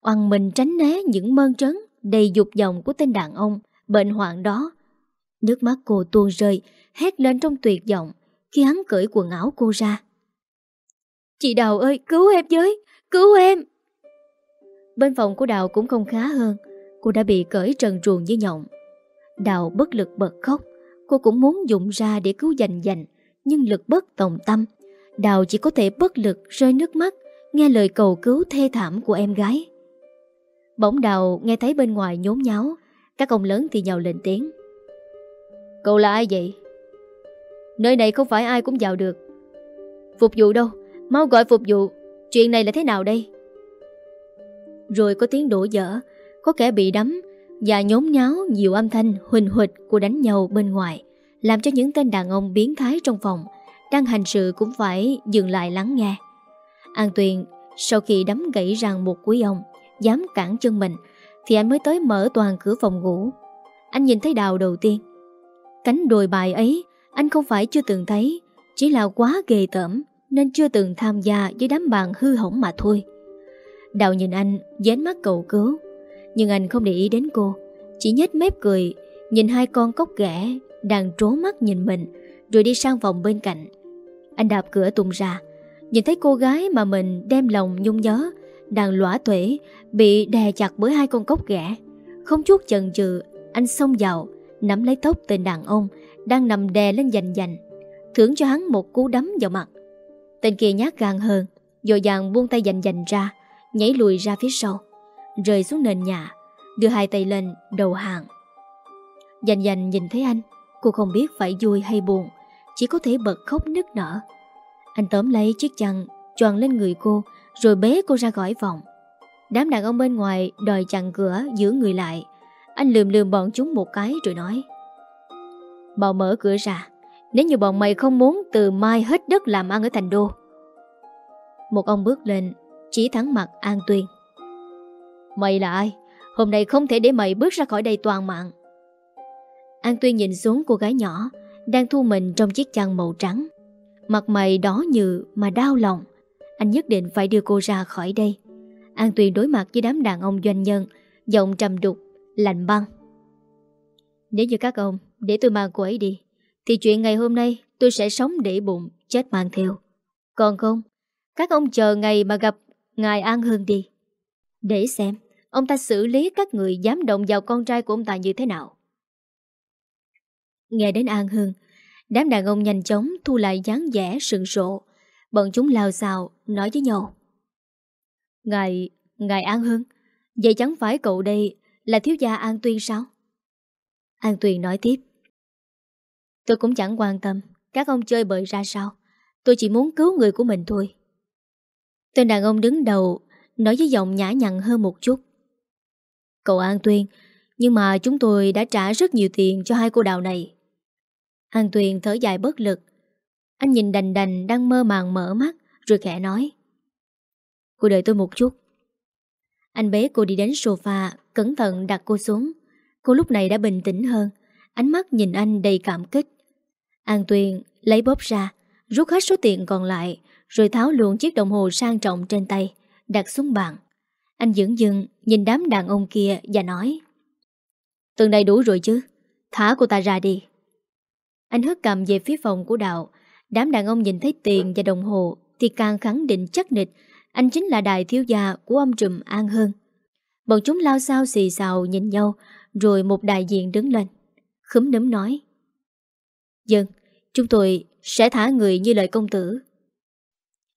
Oằn mình tránh né những mơn trấn Đầy dục dòng của tên đàn ông, Bệnh hoạn đó. Nước mắt cô tuôn rơi, Hét lên trong tuyệt vọng, Khi hắn cởi quần áo cô ra. Chị Đào ơi, cứu em với, Cứu em! Bên phòng của Đào cũng không khá hơn, Cô đã bị cởi trần truồng với nhộng. Đào bất lực bật khóc, Cô cũng muốn dùng ra để cứu dành dành, Nhưng lực bất tòng tâm. Đào chỉ có thể bất lực rơi nước mắt, Nghe lời cầu cứu thê thảm của em gái. Bỗng đầu nghe thấy bên ngoài nhốn nháo, Các ông lớn thì nhào lên tiếng Cậu là ai vậy? Nơi này không phải ai cũng vào được Phục vụ đâu Mau gọi phục vụ Chuyện này là thế nào đây? Rồi có tiếng đổ dở, Có kẻ bị đấm Và nhốn nháo nhiều âm thanh huỳnh huỵch của đánh nhau bên ngoài, Làm cho những tên đàn ông biến thái trong phòng, đang hành sự cũng phải dừng lại lắng nghe. An Tuyền sau khi đấm gãy răng một quý ông dám cản chân mình, Thì anh mới tới mở toàn cửa phòng ngủ. Anh nhìn thấy đào đầu tiên. Cánh đồi bài ấy, Anh không phải chưa từng thấy, Chỉ là quá ghê tởm, Nên chưa từng tham gia với đám bạn hư hỏng mà thôi. Đào nhìn anh, Dán mắt cầu cứu. Nhưng anh không để ý đến cô, Chỉ nhếch mép cười, Nhìn hai con cốc ghẻ Đang trố mắt nhìn mình, Rồi đi sang phòng bên cạnh. Anh đạp cửa tung ra, Nhìn thấy cô gái mà mình đem lòng nhung nhớ đang lõa tuệ Bị đè chặt bởi hai con cốc ghẻ. Không chút chần chừ, Anh xông vào, Nắm lấy tóc tên đàn ông, Đang nằm đè lên dành dành Thưởng cho hắn một cú đấm vào mặt. Tên kia nhát gan hơn, Dội dàng buông tay dành dành ra, Nhảy lùi ra phía sau, Rơi xuống nền nhà, Đưa hai tay lên đầu hàng. Dành dành nhìn thấy anh, Cô không biết phải vui hay buồn, Chỉ có thể bật khóc nức nở. Anh tóm lấy chiếc chăn, choàng lên người cô rồi bế cô ra khỏi phòng. Đám đàn ông bên ngoài đòi chặn cửa giữ người lại. Anh lườm lườm bọn chúng một cái rồi nói. Bảo mở cửa ra. Nếu như bọn mày không muốn, từ mai hết đất làm ăn ở thành đô. Một ông bước lên, Chỉ thẳng mặt An Tuyên. Mày là ai? Hôm nay không thể để mày bước ra khỏi đây toàn mạng. An Tuyên nhìn xuống cô gái nhỏ, Đang thu mình trong chiếc chăn màu trắng. Mặt mày đỏ như mà đau lòng. Anh nhất định phải đưa cô ra khỏi đây. An Tuyền đối mặt với đám đàn ông doanh nhân Giọng trầm đục, lạnh băng. Nếu như các ông Để tôi mang cô ấy đi Thì chuyện ngày hôm nay tôi sẽ sống để bụng Chết mang theo. Còn không Các ông chờ ngày mà gặp Ngài An Hương đi. Để xem Ông ta xử lý các người dám động vào con trai của ông ta như thế nào. Nghe đến An Hương Đám đàn ông nhanh chóng thu lại dáng vẻ sừng sộ Bọn chúng lao xào Nói với nhau. Ngài, ngài An Hưng Vậy chẳng phải cậu đây Là thiếu gia An Tuyên sao? An Tuyên nói tiếp. Tôi cũng chẳng quan tâm Các ông chơi bời ra sao? Tôi chỉ muốn cứu người của mình thôi. Tên đàn ông đứng đầu Nói với giọng nhã nhặn hơn một chút. Cậu An Tuyên Nhưng mà chúng tôi đã trả rất nhiều tiền cho hai cô đào này. An Tuyền thở dài bất lực anh nhìn đành đành đang mơ màng mở mắt, Rồi khẽ nói. Cô đợi tôi một chút. Anh bế cô đi đến sofa, Cẩn thận đặt cô xuống. Cô lúc này đã bình tĩnh hơn, Ánh mắt nhìn anh đầy cảm kích. An Tuyền lấy bóp ra, Rút hết số tiền còn lại, Rồi tháo luôn chiếc đồng hồ sang trọng trên tay, Đặt xuống bàn. Anh dưỡng dừng nhìn đám đàn ông kia Và nói. Từng đầy đủ rồi chứ, Thả cô ta ra đi. Anh hất cầm về phía phòng của đạo Đám đàn ông nhìn thấy tiền và đồng hồ Thì càng khẳng định chắc nịch Anh chính là đại thiếu gia của ông trùm An Hơn. Bọn chúng lao sao xì xào nhìn nhau Rồi một đại diện đứng lên Khấm nấm nói Dân, chúng tôi sẽ thả người như lời công tử.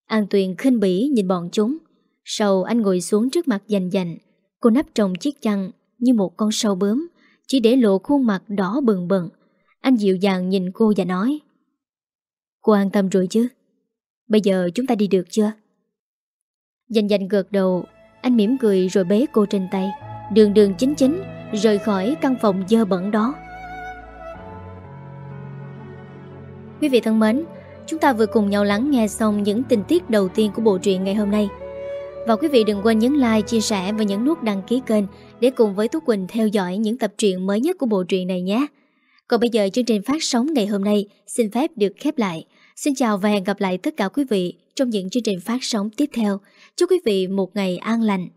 An Tuyền khinh bỉ nhìn bọn chúng. Sau anh ngồi xuống trước mặt dành dành Cô nắp trong chiếc chăn Như một con sâu bướm Chỉ để lộ khuôn mặt đỏ bừng bừng. Anh dịu dàng nhìn cô và nói Cô an tâm rồi chứ. Bây giờ chúng ta đi được chưa? Danh danh gợt đầu Anh mỉm cười rồi bế cô trên tay. Đường đường chính chính Rời khỏi căn phòng dơ bẩn đó. Quý vị thân mến Chúng ta vừa cùng nhau lắng nghe xong những tình tiết đầu tiên của bộ truyện ngày hôm nay. Và quý vị đừng quên nhấn like, chia sẻ và nhấn nút đăng ký kênh Để cùng với Tú Quỳnh theo dõi những tập truyện mới nhất của bộ truyện này nhé còn bây giờ chương trình phát sóng ngày hôm nay xin phép được khép lại. Xin chào và hẹn gặp lại tất cả quý vị trong những chương trình phát sóng tiếp theo. Chúc quý vị một ngày an lành.